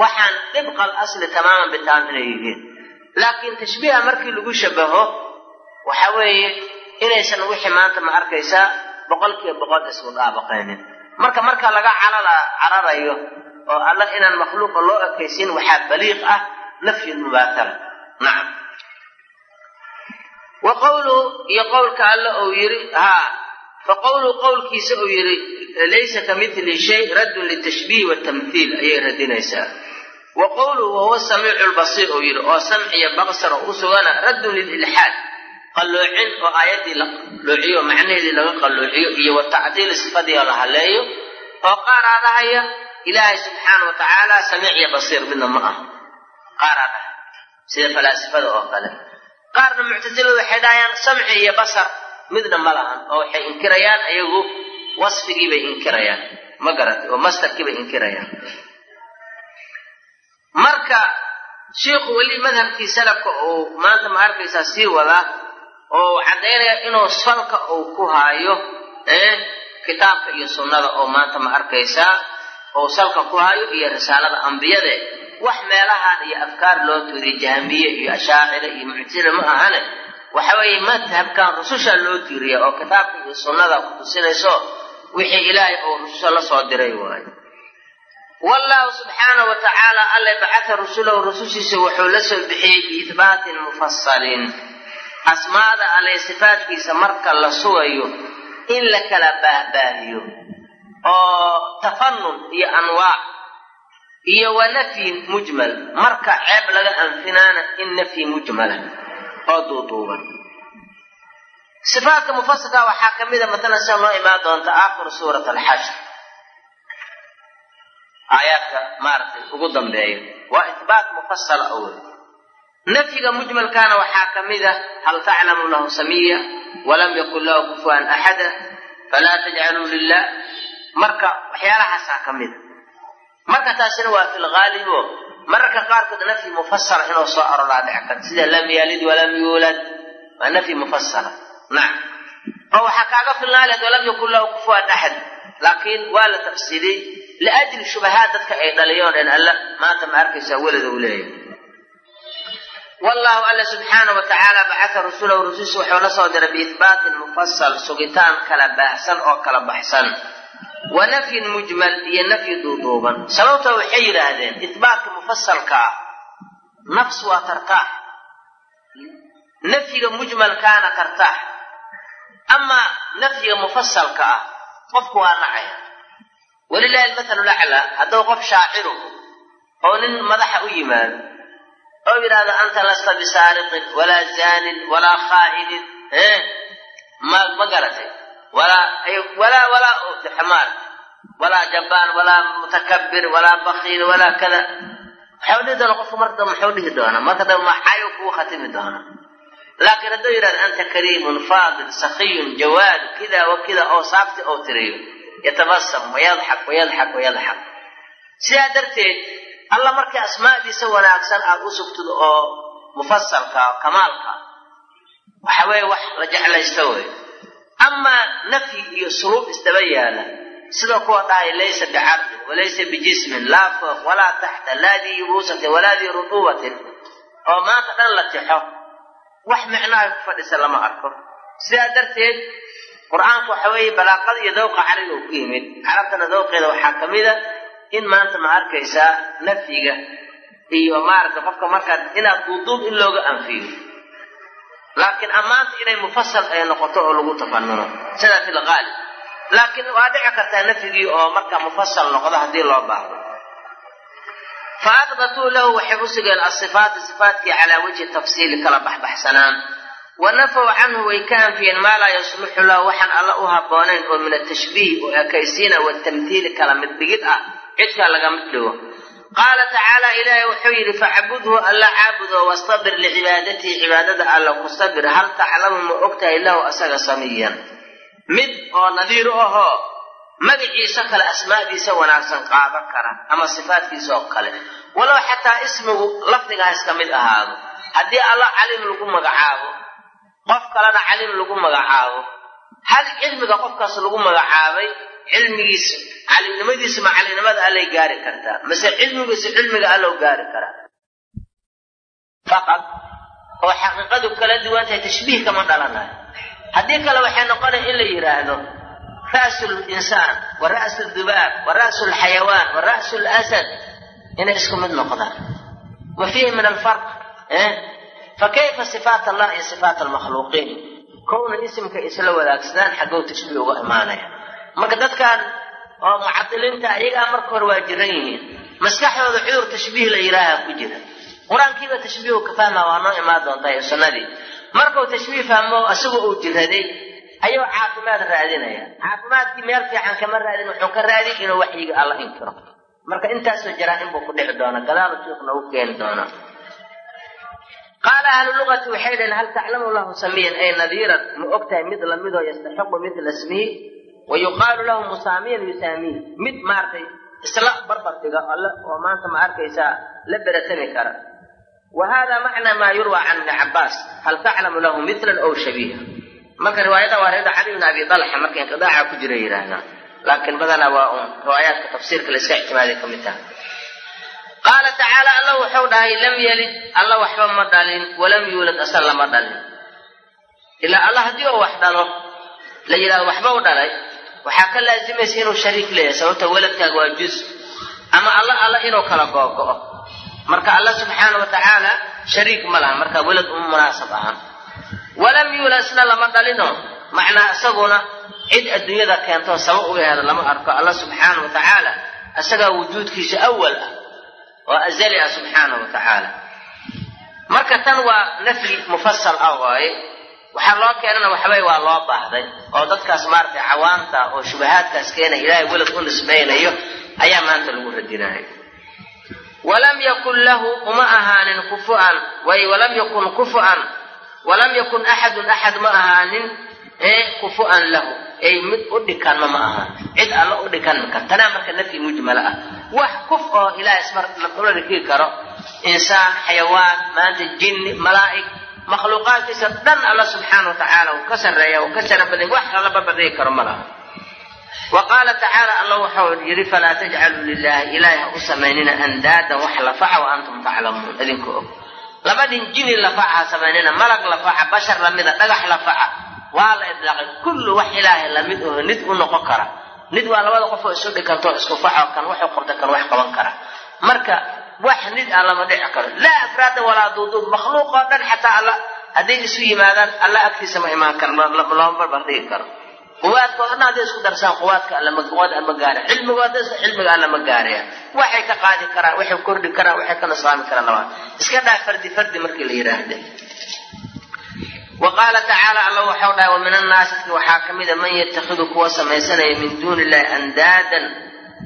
waxaan dibqal asli tamaaman bitaam inay yihiin. Laakiin tashbiiha markii lagu shabaho waxa weeye inaysan wixii maanta ma arkaysaa boqolkiiba boqol isku dhaabaqaynin. Marka marka laga calala cararayo oo alla inaan makhluuqa loo ekaysin waxaa baliiq ah nafyi lmubaahala nacam wa qowluhu iyo qowlka alla uu yidhi haa fa qowluhu qowlkiisa uu yidhi laysa ka mili shay raddun litashbiih watamhiil ayay radinaysaa wa qowluhu wahuwa samiicu lbasiir uu yidhi oo samciya baqsar oo u sugana raddun lililxaad qalloocin oo aayaddii la qalloociyo macnaheedii laga qalloociyo iyo wa tacdiili sifadii oo la haleeyo oo qaaraa dhahaya ilaahay subxaana wa tacaala samiic iyo basiir midna ma aha. Qaaraa dhahay sida falaasifada oo kale. Qaarna muctasiladu waxay dhahayaan samci iyo basar midna ma lahan oo waxay inkirayaan ayagu wasfigii bay inkirayaan. Ma garatay oo mastarkii bay inkirayaan marka shiikhu weli madhabkii salafka uu maanta ma arkaysaa sii wadaa oo caddaynaya inuu salka uu ku haayo kitaabka iyo sunnada oo maanta ma arkaysaa oo salka ku haayo iyo risaalada ambiyade. Wax meelahan iyo afkaar loo tuuriye jahmiye iyo ashaacire iyo muctasile ma ahane. Waxa weeye madhabkan rususha loo tiiriya oo kitaabka iyo sunnada ku tusinayso wixii ilaahay uu rususha la soo diray waayo wallahu subxaanahu wa tacaala alle bacata rusulahu rusushiisa wuxuu la soo bixiyey biihbaatin mufasalin asmaada alle sifaadkiisa marka la sugayo in la kala baahbaahiyo. Oo tafanun iyo anwaac iyo wa nafyin mujmal. Marka ceeb laga anfinaana in nafyi mujmala oo duuduuban sifaadka mufasilka waxaa ka mida matalan sida noo imaan doonta aakhiru suurat alxashr aayaadka maaragtay ugu dambeeya. Waa ihbaat mufasala awel nafyiga mujmalkaana waxaa ka mida hal taclamu lahu samiya walam yakun lahu kufuwan axada falaa tajcaluu lilah marka waxyaalahaasaa ka mida marka taasina waa fi mararka qaarkood nafyi mufasala inuu soo aroraa dhici karta sida lam yalid walam yuulad waa nafyi mufasala nacam oo waxaa kaaga filnaaleed walam yakun lahu kufuwan axad laakiin waa la tafsiiriyey liajli shubahaad dadka ay dhaliyoon en alla maanta ma arkaysaa welada uu leeyahay wallahu alla subxaana wa tacaala bacata rasulahu wuxuu la soo diray biihbaatin mufasal sugitaan kala baahsan oo kala baxsan wa nafyin mujmal iyo nafyi duuduuban sababta waxay yidhaahdeen ihbaatka mufasalka ah nafs waa tartaax nafyiga mujmalkaana tartaax amaa nafyiga mufasalka ah qofku waa nacaya walilahi almathalu laclaa hadduu qof shaaciru oo nin madaxa u yimaado oo yidhahdo anta lasta bisaariqin walaa zaanin walaa khaa'inin ma ma garatay. Walaa xamaar walaa jabbaan walaa mutakabbir walaa bakiil walaa kada. Waxau dhihi doona qofku marka dambe muxuu dhihi doonaa? Marka maxayu kugu khatimi doonaa? Laakiin hadduu yidhahdo anta kariimun faadil sakhiyun jawaad kida wa kida oo saabti oo tiriyo yatabasam wayadxak wayadxak wayadxak sidaa darteed alla markii asmaadiisa wanaagsan aada u sugtid oo mufasalka kamaalka waxa weeye wax la jeclaysta wey amaa nafyi iyo suluub isdaba yaalla. Sida kuwa dhahay laysa bicardin walaysa bijismin laa fooq walaa taxta laa dii yubuusatin walaa dii rutuubatin oo maanta dhan la tixo. Wax micnahay ku fadhisa lama arko. Sidaa darteed qur'aanku waxa weeye balaaqada iyo dawqa cariga uu ku yimid. Carabtana dawqeeda waxaa ka mid a in maanta ma arkaysaa nafyiga iyo maaragtay qofka markaad inaad duuduub in looga anfiyo. Laakiin ammaanta inay mufasal ay noqoto oo lagu tafanuno sida fi lqaalib laakiin waa dhici kartaa nafyigii oo markaa mufasal noqdo haddii loo baahdo. Fa adbatuu lahu waxay u sugeen asifaati sifaatkii calaa wajhi tafsiili kala baxbaxsanaan wa nafow canhu way ka anfiyeen maa laa yasluxu lahu waxaan alla u habboonayn oo min atashbiih oo ekaysiina watamthiili kala mid dhigid ah cidkaa laga mid dhigo qaala tacaala ilaahay wuxuu yidhi facbudhu alla caabudo wastabir licibaadatihi cibaadada alla ku sabir hal taclamu ma ogtahay lahu asaga samiyan mid oo nadiir ahoo magaciisa kale asmaadiisa wanaagsan qaadan kara ama sifaadkiisa oo kale walow xataa ismigu lafdigaa iska mid ahaado haddii alla calim lagu magacaabo qof kalena calim lagu magacaabo. Hal cilmiga qofkaas lagu magacaabay cilmigiisa calimnimadiisa ma calimnimada allay gaari kartaa. Mase cilmigiisa cilmiga allow gaari karaa. Faqad oo xaqiiqadu kala duwan tahay tashbiih kama dhalanayo. Haddii kale waxay noqonaya in la yidhaahdo ra'su linsaan wa ra'su dubaab wa ra'su lxayawaan wa ra'su lasad inay isku mid noqdaan. Wa fiihi min alfarq fakayfa sifaat allah iyo sifaat almakhluuqiin kowna isimka isla wadaagsadaan xagow tashbiih uga imaanaya marka dadkan oo mucadiliinta iyagaa marka hore waa jiran yihiin maskaxdooda cudur tashbiih la yidhaaha ku jira qur'aankiiba tashbiihu ka fahmaa waa noo imaan doontaa iyo sunnadii markuu tashbiih fahmo isagu uu jiraday ayuu caafimaad raadinaya caafimaadkii meel fiican kama raadin wuxuu ka raadin inuu waxyiga alla inkiro marka intaasoo jaraa-in buu ku dhici doona gadaalu shiikh noogu keeni doona qaala ahlu lugati waxay dhaheen hal taclamu lahu samiyan ay nadiiran ma ogtahay mid lamidoo yastaxiqu midla smihi wa yuqaalu lahu musaamiyan yusaamiih mid maaragtay isla barbardiga alle oo maanta ma arkaysaa la beratami kara wa hada macnaa maa yurwa can ibni cabaas hal taclamu lahu milan ow shabiiha marka riwaayada waa riwaayada cali bn abi dalxa marka inqidaaca ku jira yidhaahdaan laakiin badanaa waa un riwaayaadka tafsiirka la iska ictimaaday ka mid tahay qaala tacaala alla wuxuu dhahay lam yelid alla waxba ma dhalin walam yuulad asal lama dhalin ilaa alla haddii uu wax dhalo la yidhahdo waxba u dhalay waxaa ka laazimaysa inuu shariik leeyahay sababta weladkaaga waa juz ama alla alla inuu kala googo'o marka alla subxaana wa tacaala shariik ma laha marka welad uma munaasab ahan walam yuulad isna lama dhalino macnaa isaguna cid adduunyada keentoo sabab uga heda lama arko alla subxaana wa tacaala isagaa wujuudkiisa awal ah oo azali ah wa tacaala marka tan waa nafyi mufasal ah waaye waxaa loo keenana waxbay waa loo baahday oo dadkaas maaragtay cawaanta oo shubahaadkaas keenaya ilaahay welad u nisbaynayo ayaa maanta lagu radinayo walam yakun lahu uma ahaanin kufuan way walam yakun kufuan walam yakun axadun axad ma ahaanin ee kufu'an lahu. Ay mid u dhikanma ma aha cid alla u dhikan ma tanaa marka nafyi mujmala ah wax kuf oo ilaah ismar la dhigi karo. Insaan xayawaan maanta jinni malaa'ig makhluuqaadkiisa dhan alla subxaana wa tacaala uu ka sarreeya uu ka sara baday wax lala barbardhigi karo ma laha. Wa qaala tacaala alla wuxuu yidhi falaa tajcaluu lilaahi ilaahi ha u samaynina andaadan wax lafaca wa antum taclamuun. Idinku og. Labadhin jini lafaca ha samaynina malag lafaca bashar lamida dhagax lafaca waa la idlaaqay kullu wax ilaahay la mid oho nid u noqon kara nid waa labada qofoo isu dhikantoo isku faxo kan wuxuu qabta kan wax qaban kara. Marka wax nid ah lama dhici karo. Laa afraada walaa duuduub makhluuq oo dhan xataa alla hadday isu yimaadaan alla agtiisa ma imaan karo looma barbardhigi karo. Quwaadka oo dhan hadday isku darsaan quwaadka allaquwaad ama gaara isku cilmiga alla ma gaaraya waxay ka qaadi karaan waxay kordhi karaan waxay ka nusaami karaan labaa iska dhaa fardi fardi markii la yidhaahde wa qaala tacaala alla waxau dhahay wa min annaasi waxaa ka mida man yatakhidu kuwa samaysanaya min duuni illahi andaadan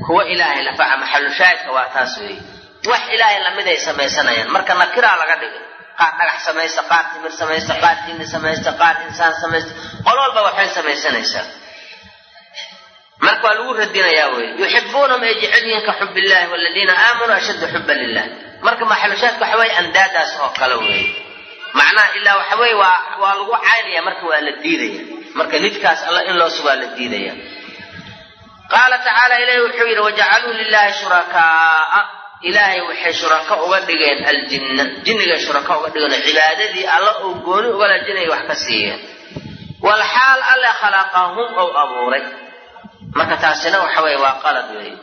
kuwa ilaahay lafaca maxalushaahidka waa taas weeye wax ilaahay lamiday samaysanayaan marka nakiraa laga dhigay qaar dhagax samaysta qaar timir samaysta qaar jinni samaysta qaar insaan samaysta qol walba waxbay samaysanaysaa marka waa lagu radinayaa weye yuxibuunahum ay jecel yihiin ka xub illahi waladiina aamanuu ashaddu xuban lilah marka maxalushaahidka waxa weye andaadaas oo kale weeye macnaha ilaa waxa weye waa waa lagu caynaya marka waa la diidaya. Marka nidkaas alla in loo sugaa la diidaya. Qaala tacaala ilahi wuxuu yidhi wajacaluu lilahi shurakaaa ilaahay waxay shurako uga dhigeen aljinna. Jinnigay shurako uga dhigeen cibaadadii alla uu gooni ugala jinnay wax ka siiyeen. Walxaal alle khalaqahum ou abuuray. Marka taasina waxa weye waa qalad weeye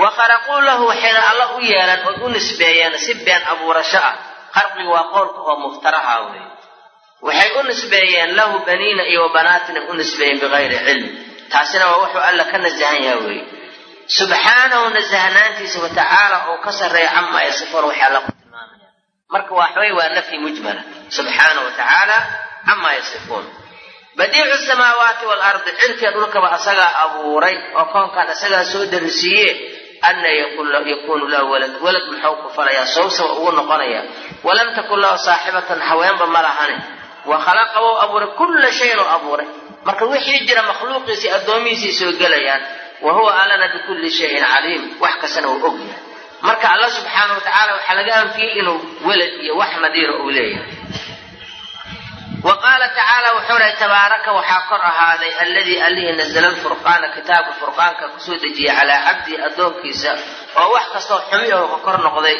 wa kharaquu lahu waxayna alla u yeelan oo u nisbeeyeen si been abuurasho ah qarqiga waa qowlka oo muftaraha weeye waxay u nisbeeyeen lahu baniina iyo wa banaatina u nisbeeyeen bikayri cilm. Taasina waa wuxuu alla ka nasahan yaha weeye subxaanahu nasahnaantiisa watacaala oo ka sarreeya camaa yasifuun waxay alla ku tilmaamaya. Marka waxaweye waa nafyi mujmala. Subxaanahu watacaala camaa yasifuun badiicu samaawaati waalardi cirkiya dhulkaba asagaa abuuray oo koonkan asagaa soo darisiiye anna yakuunu lahu walad. Walad muxuu ku falayaa sowsaba ugu noqonaya. Walam takun lahu saaxibatan haweenba ma lahane. Wa khalaqa wou abuuray kulla shayin oo abuuray. Marka wixii jira makhluuqiisii addoomihiisii soo gelayaan wa huwa allana bikulli shayin caliim wax kastana uu og yahay. Marka alla subxaana wa tacaala waxaa laga anfiyey inuu welad iyo wax nadiira uu leeyahay qaala tacaala wuxuu dhahay tabaaraka waxaa kor ahaaday alladii allihii nazala alfurqaana kitaabka furqaanka ku soo dejiyey calaa cabdihi addoonkiisa oo wax kastoo xumi oo ka kor noqday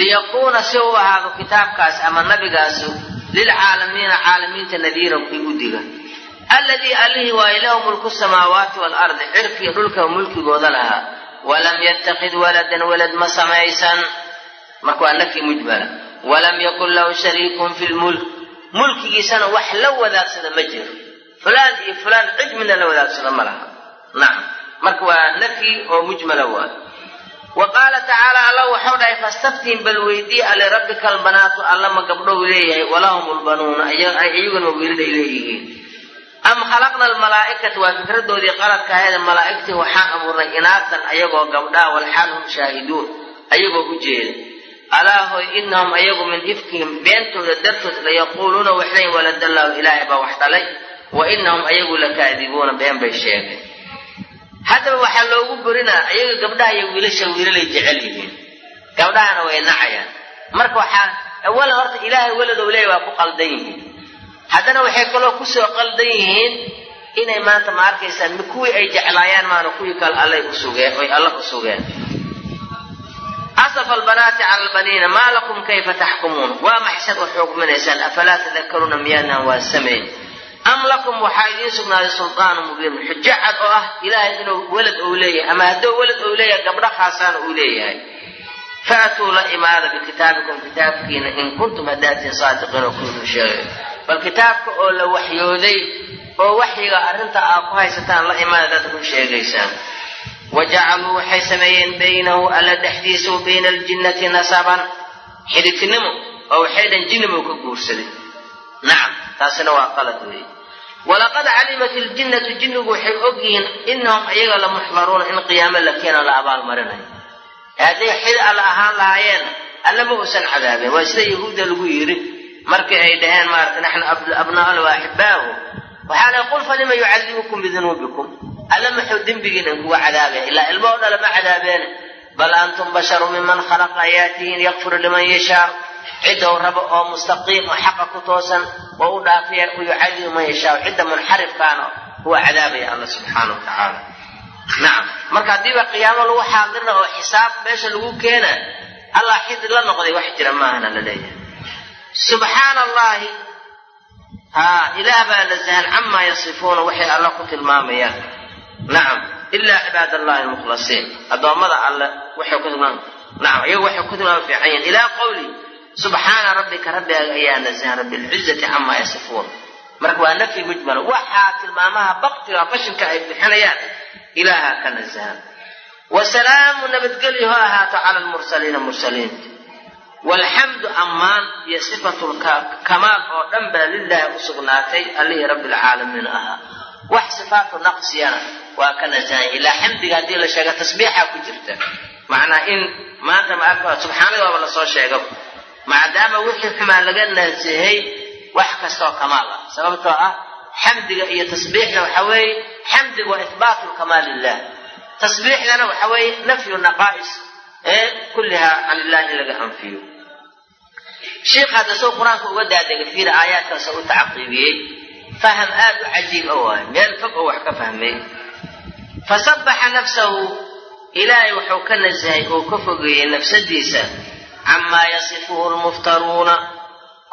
liyakuuna si u ahaado kitaabkaas ama nabigaasu lilcaalamiina caalamiinta nadiiran kuy u diga alladii allihii waaye lahu mulku samaawaati waalardi cirkiiyo dhulka mulkigooda lahaa walam yattakhid waladan walad ma samaysan marka waa nafyi mujmala walam yakun lahu shariikun fi lmulk mulkigiisana wax la wadaagsada ma jiro. Fulaan iyo fulaan cid midna la wadaagsado ma laha. Nacam marka waa nafyi oo mujmala waa. Wa qaala tacaala alla waxau dhahay fastaftiin bal weydii alirabbika albanaatu alla ma gabdhou leeyahay walahum lbanuuna iyaguna wiiladay leeyihiin. Am khalaqna almalaa'ikata waa fikradoodii qaladka ahayd malaa'igtii waxaan abuurnay inaatan ayagoo gabdhaa walxaal hum shaahiduun ayagoo u jeeda alaahoy inahum ayagu min ifkihim beentooda dartood layaquuluuna waxleyn waladallaahu ilaahay baa wax dhalay wa inahum ayagu lakaadibuuna been bay sheegeen. Haddaba waxaa loogu burinaa ayaga gabdhaha iyo wiilasha wiilalay jecel yihiin. Gabdhahana way nacayaan. Marka waxaa awalan horta ilaahay weladow leeya waa ku qaldan yihiin. Haddana waxay kaloo ku soo qaldan yihiin inay maanta ma arkaysaan kuwii ay jeclaayaan maana kuwii kale allay usugeen oy alla u sugeen asafa albanaati cala albaniina maa lakum kayfa taxkumuun waa maxsad u xukminaysaan afalaa tadakaruuna miyaadnaan waa samayn am lakum waxaa idiin sugnaaday sultaanu mubiin xujo cad oo ah ilaahay inuu welad ou leeyahay ama hadduu welad ou leeyahay gabdho khaasaana uu leeyahay faatuu la imaada bikitaabikum kitaabkiina in kuntum hadaatiin saadiqiin oo kunuu sheegay bal kitaabka oo la waxyooday oo waxyiga arrinta aa ku haysataan la imaada dad ku sheegaysaan wajacaluu waxay sameeyeen baynahu alla dhexdiisa wa bayna aljinnati nasaban xidhitinimo oo waxay dhan jinnibuu ka guursaday nacam taasina waa qalad weeye walaqad calimat iljinnatu jinnigu waxay og yihiin inahum iyaga la muxdaruuna in qiyaamo la keena la abaalmarinayo hadday xid alla ahaan lahaayeen alla ma uusan cadaabeen waa sida yahuudda lagu yidhi markii ay dhaheen maarata naxnu abnaa'una wa axibaahu waxaa lahay qul falima yucadibukum bidunuubikum alla muxuu dembigiina inkuga cadaabaya ilaa o dhala ma cadaabeene bal antum basharu miman khalaqa yaatihin yakfiru liman yashaa ciddow rabo oo mustaqiim oo xaqa ku toosan oo u dhaafiya yucadibu man yashaa cidda munxarifkaana huwa cadaabaya alla subxaana wa tacaala nacam marka haddiiba qiyaamo lagu xaadirna oo xisaab meesha lagu keena allah xidi la noqday wax jira maahana la leeyahay subxaana allahi haa ilaah baa nasahan camaa yasifuuna waxay alla ku tilmaamayaan nacam ilaa cibaad allahi almukhlasiin addoommada alle waxay ku tilmaam nacam iyagu waxay ku tilmaama fiican yihiin ilaa qowli subxaana rabbika rabbigaaga ayaa nasahan bilcizati camaa yasifuun. Marka waa nafyi mujmala waxaa tilmaamaha baktiga qashinka ay bixinayaan. Ilaaha ka nasahan wasalaamu nabadgelyo ha ahaato cala lmursaliina mursaliinta walxamdu ammaan iyo sifatulkamaal oo dhan baa lilaahi u sugnaatay allihii rabbilcaalamiin ahaa. Wax sifaatu naqsiyana waa ka nasahan ilaa xamdiga haddii la sheega tasbiixaa ku jirta. Macnaa in maanta ma la soo sheega maadaama wixii xumaa laga nasahay wax kastoo kamaal ah. Sababtoo ah xamdiga iyo tasbiixda waxa weeye xamdiga waa ihbaatu lkamaal lilah tasbiixdana waxa weeye nafyu naqaa'is ee kullihaa can illahi in laga anfiyo. Sheikh hadda soo qur'aanka uga daadegay fiir aayaadkaas u tacaqiibiyey faham aada u cajiib o waayo meel fog oo wax ka fahmay fasabaxa nafsahu ilaahay wuxuu ka nasahay oo ka fogeeyey nafsadiisa camaa yasifuhu lmuftaruuna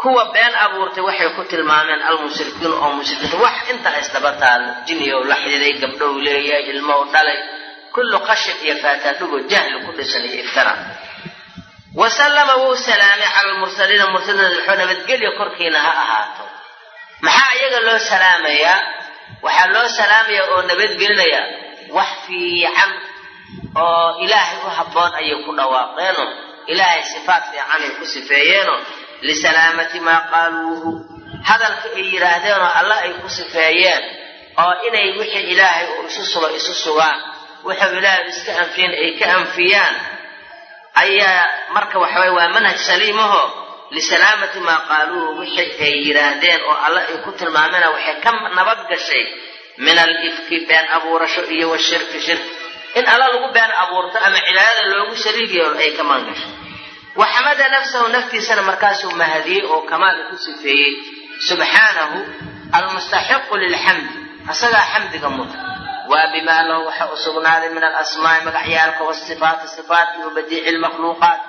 kuwa been abuurtay waxay ku tilmaameen almushrikiin oo mushrikiinta wax intaa isdaba taalo jiniyow la xididay gabdhow leeyahay ilmow dhalay kullu qashin iyo faataadhugoo jahli ku dhisan iyo iftara wa sallama wuu salaamay cala lmursaliina mursaliina wuxuu nabadgelyo korkiina ha ahaato maxaa iyaga loo salaamayaa waxaa loo salaamayaa oo nabadgelinayaa wax fiican oo ilaahay u habboon ayay ku dhawaaqeeno ilaahay sifaat fiican ay ku sifeeyeeno lisalaamati maa qaaluuhu hadalka ay yidhaahdeenoo alla ay ku sifeeyeen oo inay wixii ilaahay uu isu sugo isu sugaan wuxuu ilaahay iska anfiyen ay ka anfiyaan ayaa marka waxaway waa manhaj saliimaho lisalaamati maa qaaluuhu wixii ay yidhaahdeen oo alla ay ku tilmaameen waxay ka nabad gashay min alifki been abuurasho iyo washirki shirki in alla lagu been abuurto ama cibaadada loogu shariig yeelo ay ka mangashay wa xamada nafsahu naftiisana markaasuu mahadiyey oo kamaala ku sifeeyey subxaanahu almustaxiqu lilxamdi asagaa xamdiga muta waa bimaa lahu waxa u sugnaaday min alasmaa'i magacyaalka wasifaati sifaatki wa badiici lmakhluuqaat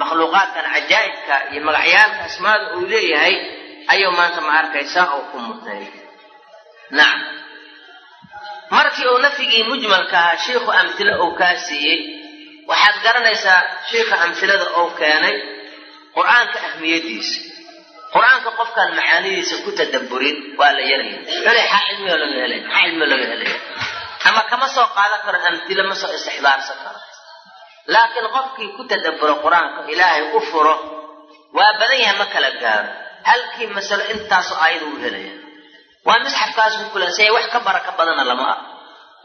makhluuqaadkan cajaa'ibka iyo magacyaalka asmaada uu leeyahay ayuu maanta ma arkaysaa oo ku mutay nacam markii uu nafyigii mujmalka ahaa shiikhu amtilo uu kaa siiyey. Waxaad garanaysaa shiikha amhilada ou keenay qur'aanka ahmiyadiisa. Qur'aanka qofkaan macaanidiisa ku tadabburin waa la yaraya xulay xaa cilmigo laga helay ama kama soo qaadan karo amhilo ma soo istixdaarsan karo. Laakiin qofkii ku tadabburo qur'aanka ilaahay u furo waa badan yahay ma kala gaaro. Halkii masalo intaasoo aayada u helaya waa misxafkaas ku kulansaya wax ka baraka badana lama ah.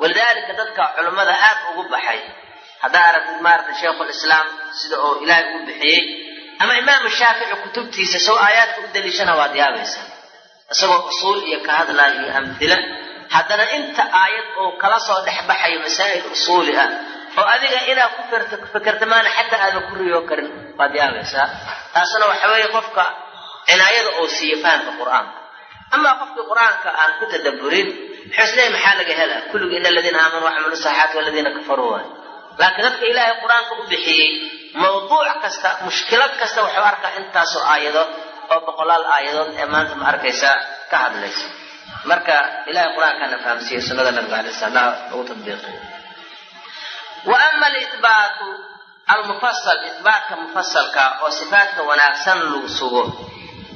Walidaalika dadka culummada aad ugu baxay. Haddaa aragtid maaragtay sheikhulislaam sida oo ilaahay uu bixiyey ama imaamu shaafici kutubtiisa sow aayaadka u daliishana waad yaabaysaa. Isagoo usuul iyo ka hadlaayo iyo amdila haddana inta aayad oo kala soo dhexbaxayo masaa'il usuuli ah oo adiga inaad ku fikirta maana xataa aadan ku riyoo karin waad yaabaysaa. Taasna waxa weeye qofka cinaayada oo siiyo fahamka qur'aanka amaa qofkii qur'aanka aan ku tadabburin wuxuu isleeyahy maxaa laga hela kulligu ina aladiina aamanuu waxamilu saxaati waladiina kafaruu waay laakiin dadka ilaahay qur'aanka u bixiyey mawduuc kasta mushkilad kasta wuxuu arkaa intaasoo aayadood oo boqolaal aayadood ee maanta ma arkaysaa ka hadlaysa marka ilahay qur'aankaana fahamsiiye sunnada nabiga alay sala lagu tatbiiqiy wa ama alibaatu almufasal isbaatka mufasalka oo sifaatka wanaagsan lagu sugo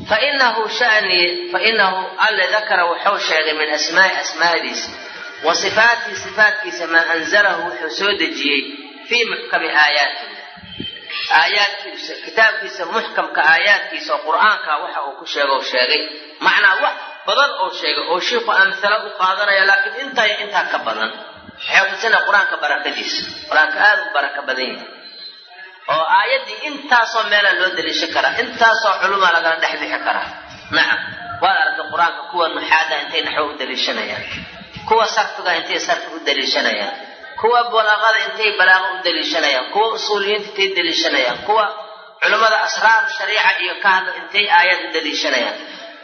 fainahu shani fainahu alle dakara wuxuu sheegay min asmaai asmaadiisa wa sifaatihi sifaatkiisa maa anzalahu wuxuu soo dejiyey fii muxkami aayaatihi aayaadkiisa kitaabkiisa muxkamka aayaadkiisa oo qur'aanka waxa uu ku sheego sheegay macnaa wax badan oo sheegay oo shiiku amhalo u qaadanaya laakiin intaa iyo intaa ka badan waxay tusina qur'aanka barakadiisa qur'aanka aada u baraka badan oo aayaddii intaasoo meelaa loo daliishan karaa intaasoo culumaa lagala dhex bixi karaa. Nacam waad aragtay qur'aanka kuwa nuxaada intay naxwo u daliishanayaan kuwa sarfiga intay sarfi u daliishanayaan kuwa balaaqada intay balaaqa u daliishanayaan kuwa usuuliyiinta intay daliishanayaan kuwa culummada asraar shariica iyo ka hadla intay aayad u daliishanayaan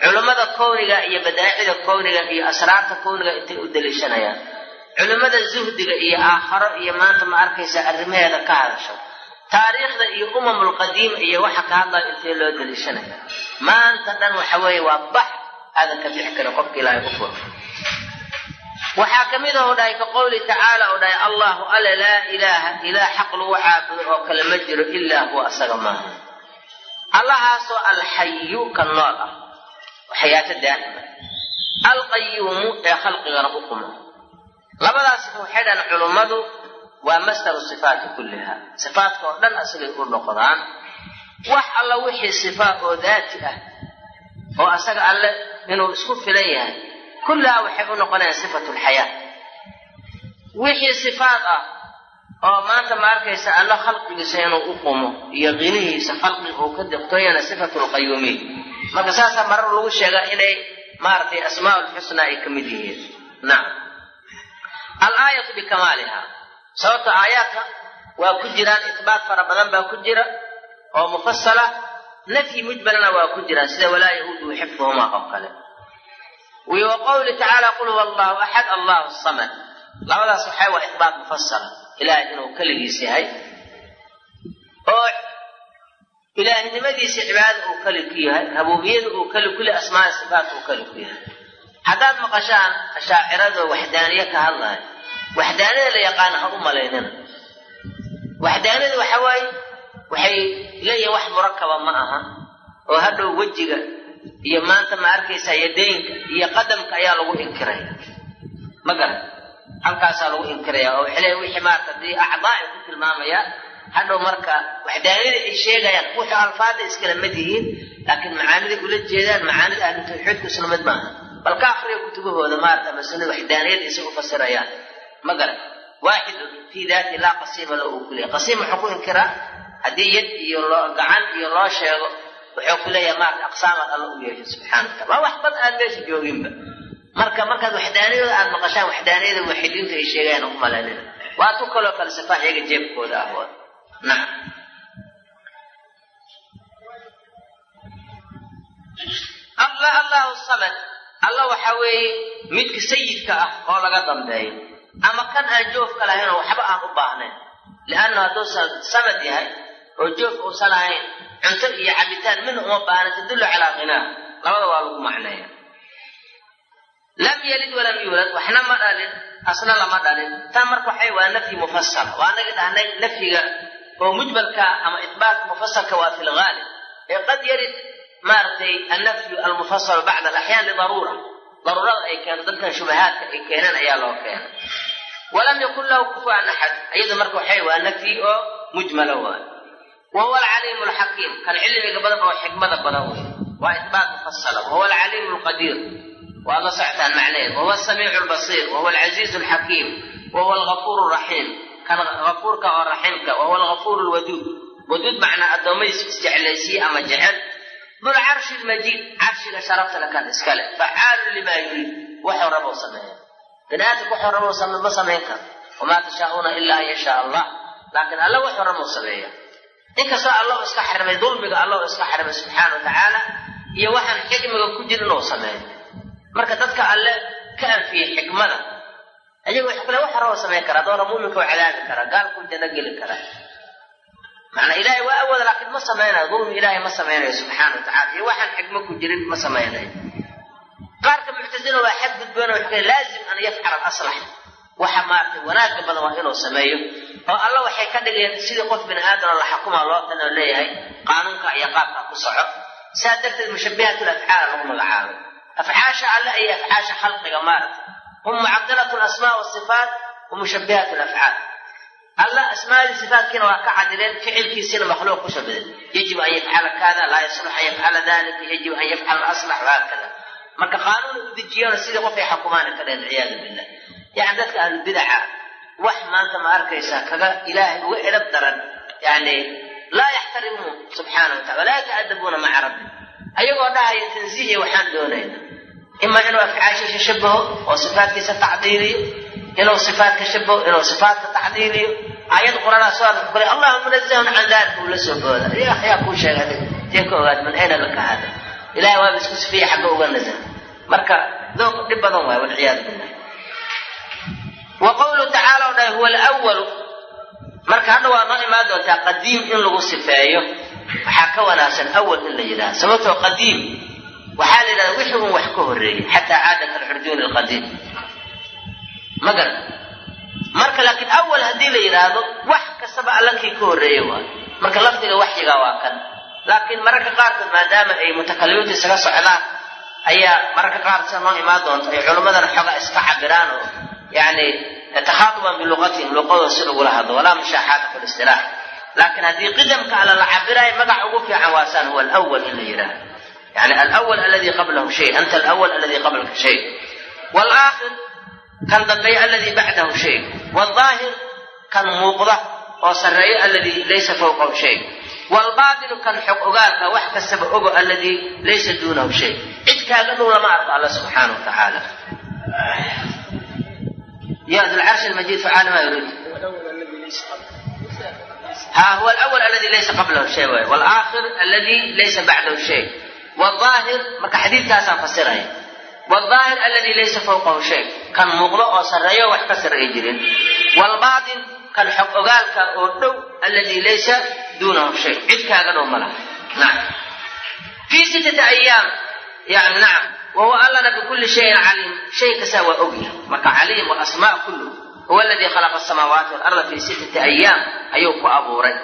culummada kowniga iyo badaa'icda kowniga iyo asraarta kowniga intay u daliishanayaan culimmada zuhdiga iyo aakharo iyo maanta ma arkaysa arrimaheeda ka hadasho taariikhda iyo umamul qadiima iyo waxa ka hadlaya intee loo daliishanaya. Maanta dhan waxa weeye waa bax aadan ka bixi karin qofka ilaahay u furo. Waxaa ka mid ah dhahay ka qowli tacaala dhahay allahu ale laa ilaaha ilaah xaq lagu caabudo oo kale ma jiro ilaa huwa asaga maaha allahaasoo alxayu ka nool ah xayaato daa'ima alqayuumu ee khalqigana u quma labadaas waxay dhahan culummadu waa masdaru sifaati kulliha. Sifaatka oo dhan asagay u noqdaan. Wax alla wixii sifaa oo daati ah oo asaga alle inuu isku filan yahay kullahaa waxay u noqonayaan sifatu lxayaa wixii sifaat ah oo maanta ma arkaysa alle khalqigiisa inuu u qumo iyo qinihiisa khalqiga uu ka deqtooyana sifatu lqayuumiin marka saasaa marar lagu sheegaa inay maaragtay asmaa lxusnaa ay ka mid yihiin. Nacam alaayatu bikamaaliha sababta aayaadka waa ku jiraan isbaat fara badan baa ku jira oo mufasala nafyi mujmalna waa ku jiraan sida walaa yahuuduhu xifduhumaa oo kale. Wa qowli tacaala qul huwa allahu axad allahu samad labadaas waxay waa isbaat mufasala ilaahay inuu keligiis yahay oo ilaahnimadiisa cibaadada uu keli ku yahay rabuubiyada uu keli kuli asmaai sifaat uu keli ku yahay. Haddaad maqashaan ashaacirado waxdaaniye ka hadlaya waxdaanida la yaqaana ha u malaynina waxdaanida waxa waaye waxay leeyihiin wax murakaba ma aha oo hadhow wejiga iyo maanta ma arkaysaa yadeynka iyo qadamka ayaa lagu inkiraya ma garan halkaasaa lagu inkiraya oo waxay wixii maarata dii acdaa ku tilmaamayaan hadhow marka waxdaanida ay sheegayaan wuxuu alfaada iskala mid yihiin laakiin macaaniday ula jeedaan macaanida ahlu tawxiidku isla mid maaha. Bal ka akriya kutubahooda maarata masalada waxdaaniyada isay fasirayaan ma garan. Waaxidun fii daati laa qasiima lo uu ku leeyahy qasiim wuxuu ku inkiraa haddii yad iyo gacan iyo loo sheego wuxuu ku leeyahay maarata aqsaamaad alla u yeeshay subxana wa taala. Waa wax bad aan meesha jooginba. Marka markaad waxdaaniyadooda aad maqashaan waxdaaniyada muwaxidiintu ay sheegayaan u malaynina waa tu kaloo kale sifaa iyaga jeebkooda ah wood nacam alla allahu samad. Midka sayidka ah oo laga dambeeyo ama kan aan joofka lahayn oo waxba aan u baahnayn. Lianna hadduusan samad yahay oo joof uusan ahayn cunto iyo cabitaan midna uma baahna tadullu calaa qinaa labada waa lagu macneeya. Lam yalid walam yuulad waxna ma dhalin asna lama dhalin. Tan marka waxay waa nafyi mufasal waa anaga dhahnay nafyiga oo mujmalka ama itbaat mufasalka waa fi lgaalib ee qad yarid maaragtay annafyu almufasal bacda alaxyaan lidaruura daruurada ay keento dadkan shubahaadka ay keeneen ayaa loo keenay walam yakun lahu kufuwan axad iyada marka waxay waa nafyi oo mujmala waay wa huwa alcaliimu alxakiim kan cilmiga badan oo xikmada badan wey waa itbaat mufasala wahuwa alcaliimu alqadiir waad la socotaan macnaheed wahuwa asamiicu albasiir wahuwa alcaziizu alxakiim wahuwa algafuuru alraxiim kan gafuurka oo raxiimka wahuwa algafuuru lwaduud waduud macnaa addoommadiis isjeclaysiye ama jecel dulcarshi lmajiid carshiga sharafta le kan iskale facaalu limaa yuriid waxuu bini aadamka waxuu rabou same ma samayn karo. Wamaa tashaa'uuna ilaa an yashaa allah. Laakiin alla wuxuu rabou sameeya inkastoo allah iska xarimay dulmiga allah iska xarimay subxaana wa tacaala iyo waxaan xikmiga ku jir inuu sameeyo. Marka dadka alle ka anfiyey xikmada ayaga wax kale wax rabo samayn kara adoona muuminka u cadaabi kara gaalkuu janno geli kara macnaa ilaahay waa awooda laakiin ma samaynayo. Dulmi ilaahay ma samaynayo subxaana wa tacala iyo waxaan xikmo ku jirin ma samaynayo qaarka muctasila waa kale laazim an yafcala alaslax waxa maaragtay wanaagga badan waa inuu sameeyo oo alla waxay ka dhigeen sidii qof bini aadam la xukuma loo tan oo leeyahay qaanuunka iyo qaabka ku soco. Saa darteed mushabihat lafcaal lagu magacaabay afcaasha alle iyo afcaasha khalqiga maaragtay hum mucabdalat lasmaa wasifaat wa mushabihat lafcaal alla asmaadii sifaatkiina waa ka cadileen ficilkiisina makhluuq ku shabaday yajib an yafcala kada laa yaslux an yafcala dalika yajib an yafcala aslax wahaakada marka qaanuuna u dejiyana sidii qofay xukumaani ka dheen ciyaadu billah. Yani dadka ahlubidaca wax maanta ma arkaysaa kaga ilaahay uga edab daran. Yani laa yaxtarimuun subxaana wa tacala walaa yata'adabuuna maca rabbi. Ayagoo dhahaya tansiihiya waxaan doonayna ima inuu afcaashiisa shabaho oo sifaatkiisa tacdiiliyo. Inuu sifaatka shabaho inuu sifaatka tacdiiliyo. Aayad qur'aanaa soo arka kule allahu munazahun can dalika uu la soo booda ya yaa kuu sheega adig ka ogaad min ayna laka hada ilahay waaba isku sifiya xagga uga nazah marka dooq dhib badan waay walciyaadu billah wa qawluhu tacaala o dhahay huwa alwalu marka hadha waa noo imaan doontaa qadiim in lagu sifeeyo. Waxaa ka wanaagsan awal in la yidhaha sababtoo qadiim waxaa la yidhahda wixii un wax ka horreeyey xataa caada kalxurjuuni alqadiim. Ma garan. Marka laakiin awal haddii la yidhaahdo wax kastaba alla kii ka horreeye waay marka lafdiga waxyiga waa kan. Laakiin mararka qaarkood maadaama ay mutakalimiintu isaga socdaan ayaa mararka qaar sida noo imaan doonto ay culimmadana xoga iska cabiraan oo yani takhaatuban biluqatihim luqadooda si lagula hadlo walaa mushaaxaata fi listilaax laakiin haddii qidamka alla la cabirayo magac ugu fiican waasaan huwa alawal in la yidhaahdo yani alawal aladi qablahu shay anta alawal aladi qablaka shay. Waalaakhir kan dambeeya aladi bacdahu shay. Waaldaahir kan muuqda oo sarreeyo aladi laysa fawqahu shay. Waalbaatinu kan xog ogaalka wax kastaba ogo aladi laysa duunahu shay kaaga dhow lama arko alla subxaana wa tacaala ya dulcarshi lmajiid facaala maa yuriid ha huwa alawal aladi laysa qablahu shay waay waalaakhir aladi laysa bacdahu shay waaldaahir marka xadiidkaasaan fasiraya waaldaahir aladi laysa fawqahu shay kan muuqdo oo sarreeyo wax ka sarreey jirin waalbaatin kan xog ogaalka oo dhow aladi laysa duunahu shay cid kaaga dhow malaha nacam fii sittati ayaam yani nacam wahuwa allana bikulli shayin caliim shay kastaa waa ogyahay marka caliim walasmaa kullu huwa aladii khalaqa asamaawaati waalarda fii sittati ayaam ayuu ku abuuray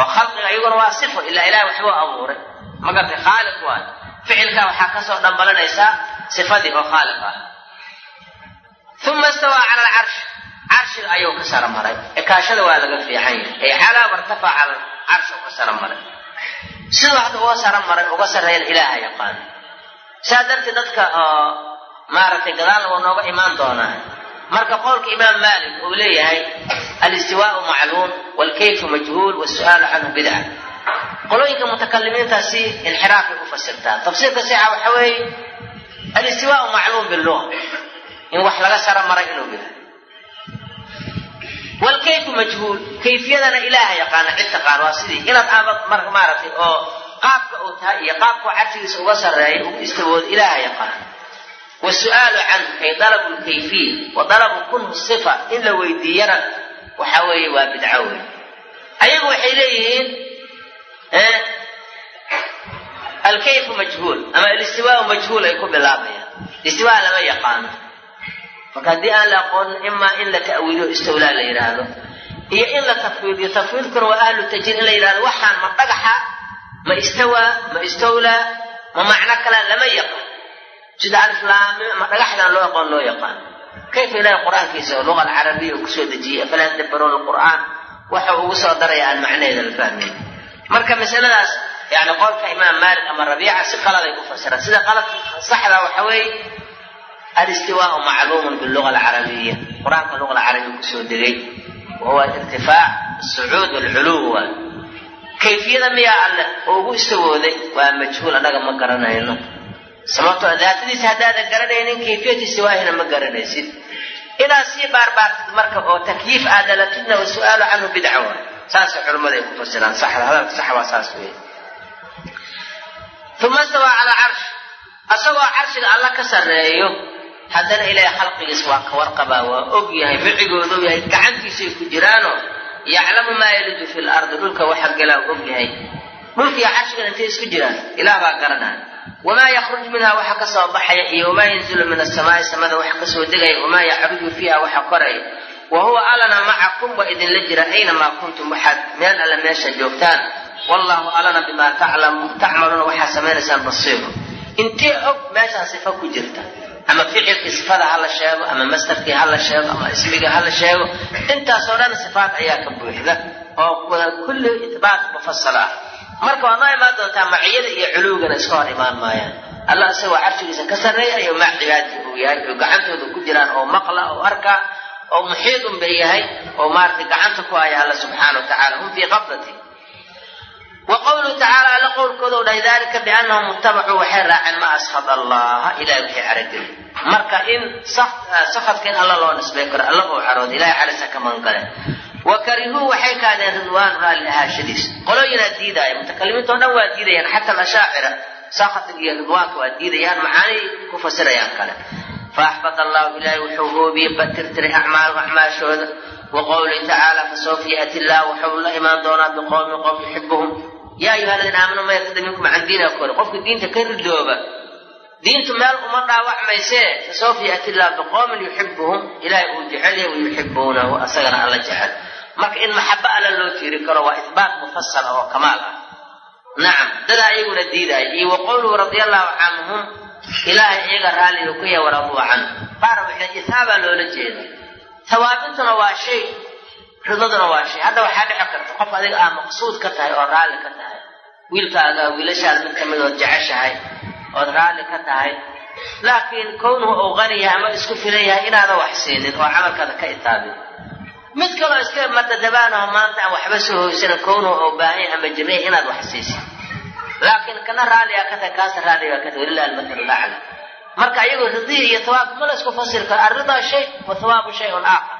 oo khalqiga iyaguna waa sifo ilaa ilahay waxbuu abuuray magartay khaaliq waayo ficilkaa waxaa ka soo dhambalanaysaa sifadii oo khaaliq ah uma istawaa cala alcarshi carshiga ayuu ka sara maray ekaashada waa laga fiican yahay ay calaa wartafaca cala uga sara maray siduu hadda uga sara maray uga sarreeyana ilaaha yaqaan saa darteed dadka oo maaragtay gadaalna waa nooga imaan doonaa. Marka qowlka imaam maalik uu leeyahay alistiwaau macluum waalkayfu majhuul wasu'aalu canhu bidca qolooyinka mutakalimiintaasi inxiraafay u fasirtaa. Tafsiirka sixa waxa weeye alistiwaau macluum biluga in wax laga sara maray inuu yahay waalkayfu majhuul kayfiyadana ilaaha yaqaana cid taqaan waa sidii. Inaad aabad mar maaragtay oo qaabka uu tahay iyo qaabkao carshigiisa uga sarreeya ugu istawooda ilaaha yaqaan. Wasu'aalu canhu ay dalabu lkayfiya wa dalabu kunhu sifa in la weydiiyana waxa weeye waa bidco wey ayagu waxay leeyihiin alkayfu majhuul ama alistiwaau majhuul ay ku bilaabayaan. Istiwaa lama yaqaano marka haddii aan la aqoonin imaa in la ta'wiiliyo istawlaa la yidhaahdo iyo in la tafwiidiyo tafwiidkuna waa ahlu tajriid in la yidhahdo waxaan ma dhagaxa ma istawaa ma istawlaa ma macno kalea lama yaqaan. Sida aliflaami ma dhagaxdan loo aqoon loo yaqaan. Kayfa ilahay qur'aankiisa oo luga alcarabiya uu ku soo dejiyey afalaa yadabbaruuna alqur'aan waxa ugu soo daraya aan macnaheeda la fahmayn marka masaladaas yani qolka imaam maalik ama rabiica si qaladay u fasiraan. Sida qaladka saxda waxa weeye alistiwaau macluumun biluga alcarabiya qur'aanka luga alcarabiya ku soo degay. Wahuwa irtifaac sucuud alculuw waay kayfiyada miyaa alle ugu istawooday waa majhuul annaga ma garanayno. Sababtoo daatadiisa haddaadan garanaynin kayfiyadiisa waahina ma garanaysid. Inaad sii baarbaartid marka oo takyiif aad dhalatidna wa su'aalu canhu bidca waay saasay culimmada ku fasiraan. Saxda hadalka sax waa saas weeye. Uma stawaa calaa carsh. Asagoo carshiga alla ka sarreeyo haddana ilaahay khalqigiis waa ka warqabaa waa og yahay ficigoodu yahay gacantiisay ku jiraano yaclamu maa yaliju fi lardi dhulka waxa galaa og yahay. Dhulkiiyo carshigan intay isku jiraan ilaah baa garanaya wamaa yakruj minha waxa ka soo baxaya iyo wamaa yanzilu min asamaai samada waxa ka soo degaya wamaa yacruju fiiha waxa koraya wa huwa allana macakum waa idinla jira aynamaa kuntum waxaad meel alle meesha joogtaan. Wallahu allana bimaa tacmaluuna waxaad samaynaysaan basiiru intee og meeshaan sifa ku jirta ama ficilkii sifada hala sheego ama mastarkii hala sheego ama ismigii hala sheego intaasoo dhan sifaat ayaa ka buuxda oo kulli itbaat mufasal ah. Marka waa noo imaan doontaa maciyada iyo culuwgana iska hor imaan maayaan. Alla isagoo carshigiisa ka sarreeya iyo maa cibaadii uu yahay oo gacantooda ku jiraan oo maqla oo arka oo muxiidun bay yahay oo maaragtay gacanta ku haya alla subxaana wa tacala hum fii qabdati wa qawluhu tacaala alla qowlkooda u dhahay dalika biannahum ittabacuu waxay raaceen ma ashad allaha ilahay wixii carageli marka in sakadka in alla loo nisbay karo alla uu carooda ilahay carisa ka mangale wa karihuu waxay kaadeen ridwaanu raalli ahaashadiis. Qolooyinaa diidaaya mutakalimiinta o dhan waa diidayaan xata alashaacira sakadka iyo ridwaanka waa diidayaan macaanay ku fasirayaan kale. Fa axbata allahu ilaahay wuxuu hoobiyey batirtiray acmaalahu acmaashooda wa qowlihi tacaala fasawfa yaati illah wuxuu la imaan doonaa biqowmin qowm yuxibuhum yaa ayuha aladiina aamanuu ma yartada minkum can diina kore qofka diinta ka ridooba diintu meel uma dhaawacmaysee fasawfa yaati illah biqowmin yuxibuhum ilaahay uu jecel yahay wayuxibuunahu asagana alla jecel marka in maxaba alla loo tiiri karo waa ihbaat mufasal oo kamaal ah nacam dadaa iyaguna diidaaya iyo wa qowluhu radia allahu canhum ilaahay iyaga raalliga ku yahay waraduu canhu qaar waxay isaabaa loola jeeda hawaabintuna waa shay ridaduna waa shay. Hadda waxaa dhici karta qof adiga aa maqsuud ka tahay oo raalli ka tahay. Wiilkaaga wiilashaada mid ka mid ood jeceshahay ood raalli ka tahay. Laakiin kownuhu uu qani yahay ama isku filan yahay inaadan wax siinin oo camalkaada ka itaabin mid kaloo iska madadabaanaho maanta aan waxba soo hoysana kownuhu uu baahan ama jirnay inaad wax siisid laakiin kana raalligaa ka tahay kaasa raalligaa ka tahay. Walilah almathalu lacla marka iyagoo ridiya iyo hawaab ma la isku fasiri karo. Arridaa shay wa hawaabu shayun aakhar.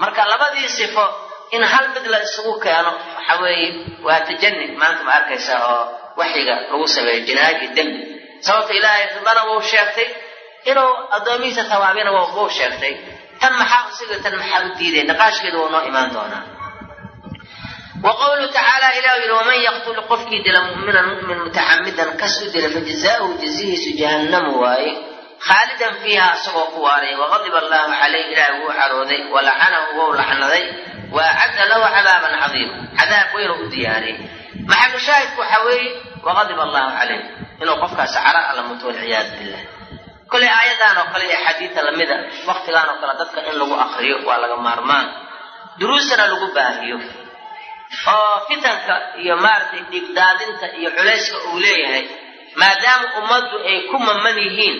Marka labadii sifo in hal mid la isugu keeno waxa weeye waa tajani maanta ma arkaysa oo waxyiga lagu sameeyo jinaayo iyo dembi. Sababta ilaahay ridana wuu sheegtay inuu addoomihiisa hawaabina wuu sheegtay. Tan maxaa usiga tan maxaa u diiday naqaashkeeda wuu noo imaan doonaa. Wa tacaala ilah yidhi waman yaqtul qofkii dila mu'minan mu'min mutacamidan kas u dila fajazaauhu jazihiisu jahannamu waaye khaalidan fiiha isagoo ku waaray waqadiba allahu calayh ilaahi wuu carooday walacanahu wou lacnaday wa acadda lahu cadaaban cadiima cadaab weynu u diyaariyey. Maxalu shaahidku waxaa weeye waqadiba allahu calayh inuu qofkaasi cara alla muto walciyaadu billah kolay aayadan oo kale iyo axaadiida lamida waktigaan oo kale dadka in lagu akriyo waa laga maarmaan. Duruusana lagu baahiyo. Oo fitanka iyo maaragtay dhiigdaadinta iyo culayska uu leeyahay maadaama ummaddu ay ku maman yihiin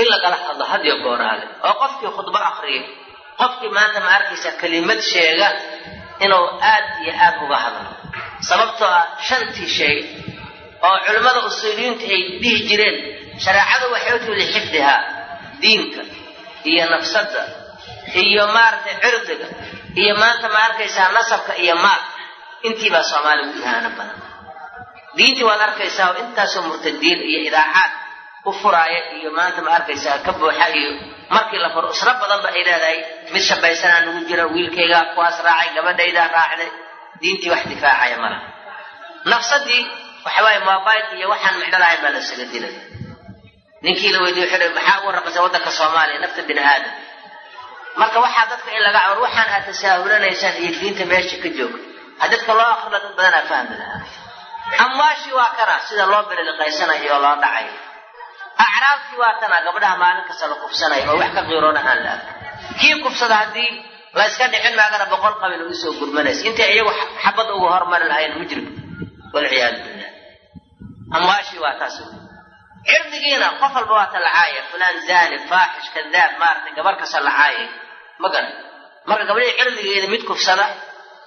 in lagala hadlo hadiyo gooraale oo qofkii khudbo akriyo qofkii maanta ma arkaysa kelimad sheega inuu aad iyo aad uga hadlo. Sababtoo ah shantii shay oo culimmada usuuliyiinta ay dhihi jireen shareecadu waxay u timi lixifdihaa diinka iyo nafsadda iyo maaragtay cirdiga iyo maanta ma arkaysaa nasabka iyo maal. Intiibaa soomaaliya u ihaano badan. Diintii waad arkaysaa oo intaasoo murtadiin iyo idaacaad u furaaya iyo maanta ma arkaysaa ka buuxa iyo markii la furo usro badanba ay leedahay mid shabaysanaa nagu jira wiilkaygaa kuwaas raacay gabadhaydaa raacday diintii wax difaacaya mala nafsadii waxawaaye mobilka iyo waxaan micno lahayn baa la saga dilaya ninkii la weydiye wuxuu maxaa ugu raqasa waddanka soomaaliya nafta bini aadam marka waxaa dadka in laga cawar waxaan aad tasaahulanaysaan iyo diinta meesha ka jooga. Ha dadka loo akrila dad badanaa fahmi lahaa. Amwaashii waa kana sida loo bililiqaysanayo oo loo dhacayo acraabtii waa tana gabdhaha maalin kasta la kufsanayo oo wax ka qiiroona aan la arkin kii kufsada haddii la iska dhicin maagana boqol qabil ugu soo gurmanaysa. Intay iyagu xabad uga hormari lahayn mujrim walciyaadu billah. Amwaashii waa taas cirdigiina qof walba waa ta lacaaya fulaan zani faaxish kadaab maaragtay gabar kasta lacaayay ma garan marka gabdhihii cirdigeeda mid kufsada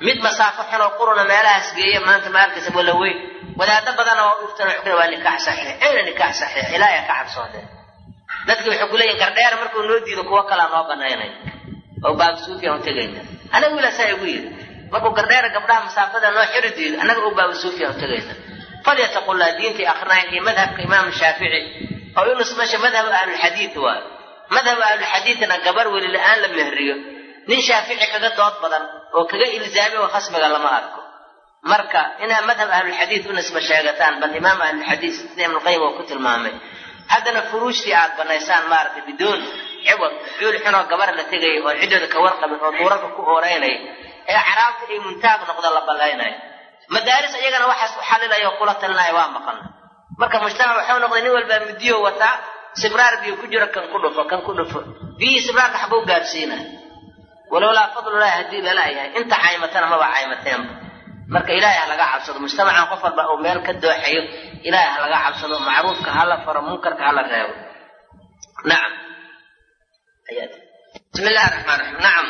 mid masaafo xunoo quruna meelahaas geeya maanta ma arkaysa wala weyn. Wadaado badana waa iftan xukna waa nikaax saxiix. Ayna nikaax saxiix. Ilaahay ka cabsoodeen dadki waxay ku leeyihiin gardheer markuu noo diido kuwo kalaa noo banaynay oo baabasuufiya u tegayna. Anaga wiilaasaa igu yidhi markuu gardheera gabdhaha masaafada noo xiri diido annaga u baabasuufiya u tegayna. Falyataqullaa diintii akrinayn iyo madhabka imaamu shaafici oo inus meesha madhab ahlulxadiid waa. Madhab ahlulxadiidna gabar weli la'aan la mehriyo nin shaafici kaga dood badan oo kaga ilzaami oo khasmiga lama arko. Marka inaad madhab ahlulxadiid u nisba sheegataan bal imaam ahlulxadiid sida oo ku tilmaamay. Haddana furuujtii aad banaysaan maaragtay biduun ciwad cuul xunoo gabar la tegaya oo ciddooda ka warqabin oo duurarka ku ooreynaya ee caraabta ay muntaag noqda la ballaynayo madaaris iyagana waxaas u xalilaya oo kula talinaya waa maqana marka mujtamac waxau noqday nin walbaa midiyo wataa sibraar biyo ku jiro kan ku dhufo kan ku dhufo. Biyihii sibraarka xabuu gaadhsiinaya walowlaa fadlulahi haddii lala yahay inta caymatana maba caymateenba marka ilaahay ha laga cabsado mujtamacan qof walba uu meel ka dooxayo ilaahay ha laga cabsado macruufka hala faro munkarka hala reebo nacam bismi illahi raxmaan raxiim nacam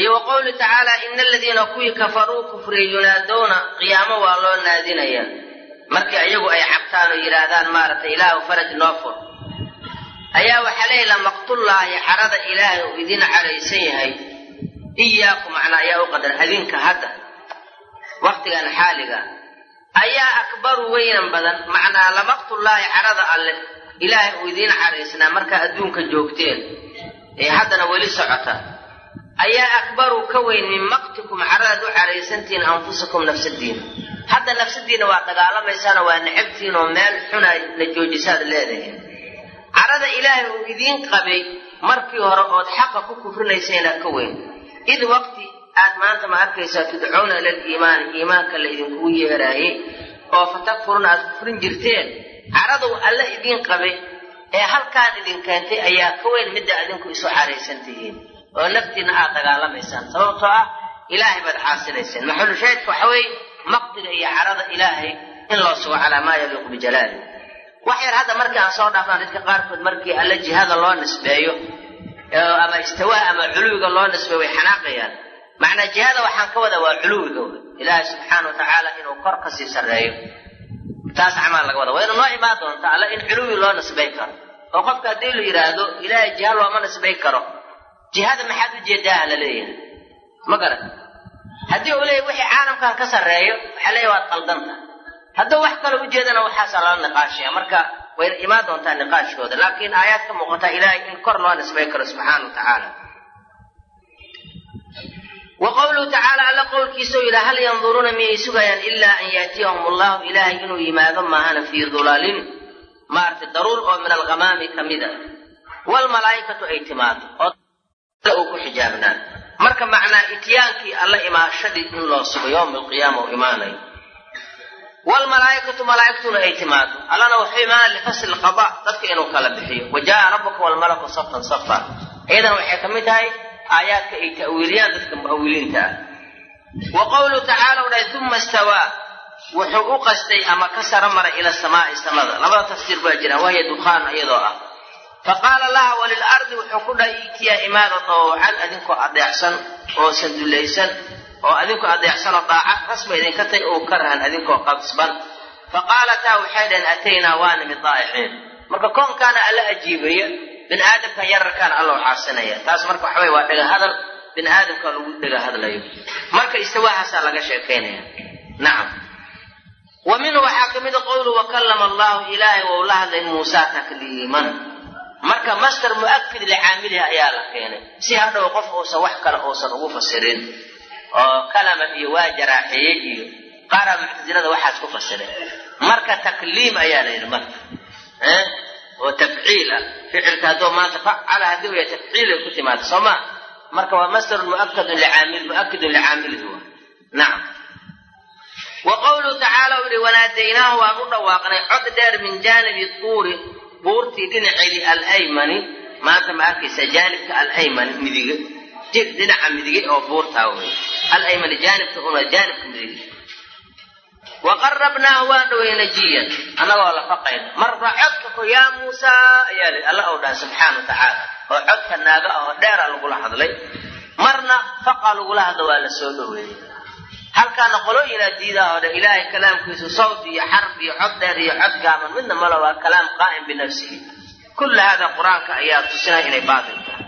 iyo wa tacaala ina aladiina kuwii kafaruu kufriyay yunaadowna qiyaamo waa loo naadinaya markii iyagu ay cabtaan oo yidhaahdaan maaragtay ilaahu faraj noo fur ayaa waxaa leeyi lamaqtullaahi carada ilaahay uu idin caraysan yahay iyaaku macnaa ayaa u qadar adinka hadda. Waktigan xaaliga. Ayaa akbaru weynan badan macnaa lamaqtullaahi carada alle ilaahay uu idiin caraysnaa markaa adduunka joogteen. Ee haddana weli socota. Ayaa akbaru ka weyn min maqtikum caradaad u caraysantihiin anfusakum nafsadiina. Hadda nafsadiina waa dagaalamaysaanoo waa necabtihiin oo meel xuna la joojisaad leedahay. Carada ilaahay uu idiin qabay markii hore ood xaqa ku kufrinaysayna ka weyn id waqti aad maanta ma arkaysaa tudcuuna ila liimaani iimaanka la idinkugu yeeraayey oo fatakfuruna aad kufrin jirteen. Caradow alle idiin qabay ee halkaan idin keentay ayaa ka weyn midda adinku isu caraysan tihiin. Oo naftiinna aad dagaalamaysaan sababtoo ah ilaahay baad caasinayseen maxalu shaahidka waxa weeye maqdiga iyo carada ilaahay in loo sugo calaa maa yaliiqu bijalaali wax yar hadda markii aan soo dhaafnaan dadka qaarkood markii alle jihada loo nisbeeyo ama istawaa ama culuwiga loo nisbeeyo way xanaaqayaan. Macnaa jihada waxaan ka wada waa culuwiga. Ilaahay subxaana wa tacaala inuu kor ka sii sarreeyo. Taas camal laga wada. Wayna noo imaan doonta alle in culuwi loo nisbay karo. Oo qofka haddii la yidhaahdo ilaahay jiha looma nisbay karo. Jihada maxaad u jeedaa la leeyahay? Ma garan haddii uu leeyahy wixii caalamkan ka sarreeyo waxaa leeyahy waad qaldanta hadduu wax kale ujeedana waxaasaa lala niqaashaya marka wayna imaan doontaa niqaashkooda laakiin aayaad ka muuqataa ilaahay in kor loo nisbay karo subxaana wa tacaala. Wa qowluhu tacaala alla qowlkiisau yidhaha hal yanduruuna miyay sugayaan ilaa an yaatiyahum allahu ilaahay inuu yimaado? Maahana fii dulalin maaragtay daruur oo min alghamaami ka mid a waalmalaa'ikatu ay timaado. Oo uu ku xijaabnaa marka macnaa ityaankii alla imaashadii in loo sugo yowma alqiyaama uu imaanayo waalmalaa'ikatu malaa'igtuna ay timaado allana wuxuu imaanaya lifasli lqada dadka inuu kala bixiyo wa jaa rabbuka waalmalaku safan safa iyadana waxay ka mid tahay aayaadka ay ta'wiiliyaan dadka mu'awiliinta ah wa qowluhu tacaala u dhahay uma istawaa wuxuu u qastay ama ka saro maray ila samaa'i samada labada tafsiir baa jira wahya dukhaan iyadoo ah faqaala laha walilardi wuxuu ku dhahay itiyaa imaada dawcan adinkoo adeecsan oo sandulaysan oo adinkoo adeecsan oo daaca rasma idinka tay oo ka rahan adinkoo qabsban. Faqaalataa waxay dhaheen ataynaa waa nimid daa'ixiin marka koonkaana alla ajiibaya bini aadamkan yararkaana alla u caasinaya taas marka waxa wey waa dhega hadal bini aadamka lagu dhega hadlayo. Marka istiwaahaasaa laga sheekaynaya nacam wa minhu waxaa ka mida qowlu wakallama allahu ilaahay wou la hadlay muusa takliiman. Marka master mu'akid licaamilihi ayaa la keenay. Si hadhow qof uusan wax kale uusan ugu fasirin oo kalama iyo waa jaraaxeeyey iyo qaara muctasilada waxaas ku fasireen. Marka takliim ayaa la yidhi marka oo tafciil ah. Ficilka hadduu maanta facala haddii uya tafciil ay ku timaado soo ma marka waa masdarun muakadun licaamil mu'akidun licaamilihi wa nacam wa qowluhu tacaala u yihi wanaadaynaahu waan u dhawaaqnay cod dheer min jaanibi tuuri buurtii dhinaceedii alaymani. Maanta ma arkaysa jaanibka alaymani midige jir dhinaca midige oo buurtaa wey alaymani jaanibka una jaanibka midige. Wa qarabnaahu waan dhowey najiyan annagoo la faqayna. Marra codka ko yaa muusaa ayaa li alla ou dhaha subxaana wa tacaala. Oo codka naaga ah oo dheera lagula hadlay. Marna faqa lagula hadlo waa la soo dhoweeyey. Halkaana qolooyinaa diidaa oo dhan ilaahay kalaamkiisu sawt iyo xarf iyo cod dheer iyo cod gaaban midna malo waa kalaam qaa'im binafsihi kulla hada qur'aanka ayaa tusinaya inay baatil tahay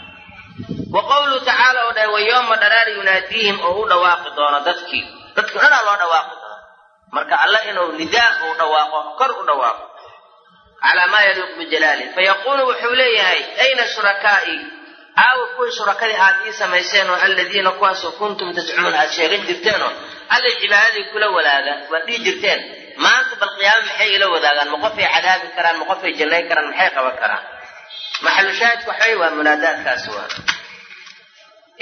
wa qowluhu tacaala oo dhahay wa yooma dharaari yunaadiihim oo u dhawaaqi doono dadkii dadki dhanaa loo dhawaaqi doono. Marka alle inuu nidaa uu dhawaaqo kor u dhawaaqo. Calaa maa yaliiqu bijalaali fayaquulu wuxuu leeyahay ayna shurakaa'i? Aawa kuwii shurakadii aad ii samayseen oo alladiina kuwaasoo kuntum tascumuun aad sheegan jirteenoo. Allay cibaadadii kula walaaga waad dhihi jirteen. Maanta bal qiyaamo maxay ila wadaagaan? Ma qofay cadaabi karaan ma qofay jannay karaan maxay qaban karaan maxalu waxawey waa munaadaadkaas waa.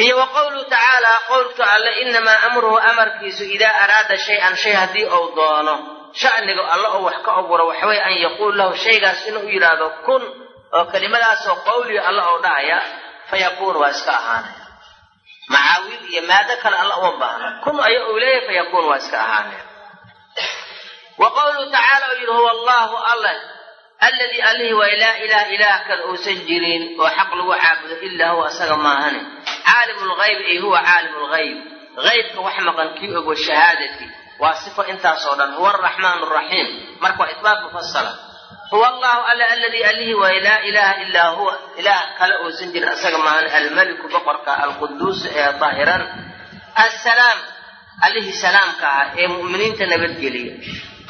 Iyo wa tacaala qowlka alle inamaa amruhu amarkiisu idaa araada shay-an shay haddii uu doono sha'niga alle oo wax ka abuuro waxaweye an yaquul lahu shaygaas inuu yidhaahdo kun oo kelimadaasoo qowliga alle oo dhahaya fayakuun waa iska ahaanaya. Macaawil iyo maado kale alla uma baahna kun aya uu leeyahay fayakuun waa iska ahaanaya. Wa tacaala oo yidhi huwa allahu alle alladii allihii waa laa ilaha ilaah kale uusan jirin oo xaq lagu caabudo ilaa huwa asaga maahane caalimu lgayb ay huwa caalimu lgayb gaybka wax maqan kii og washahaadati waa sifo intaasoo dhan. Huwa araxmaan araxiim marka waa itbaat mufasala huwa allahu alle alladii allihii waay laa ilaaha ilaa huwa. Ilaah kale uusan jirin asaga maahane almeliku boqorka alquduusu ee daahiran assalaam allihii salaamka ah ee mu'miniinta nabadgeliya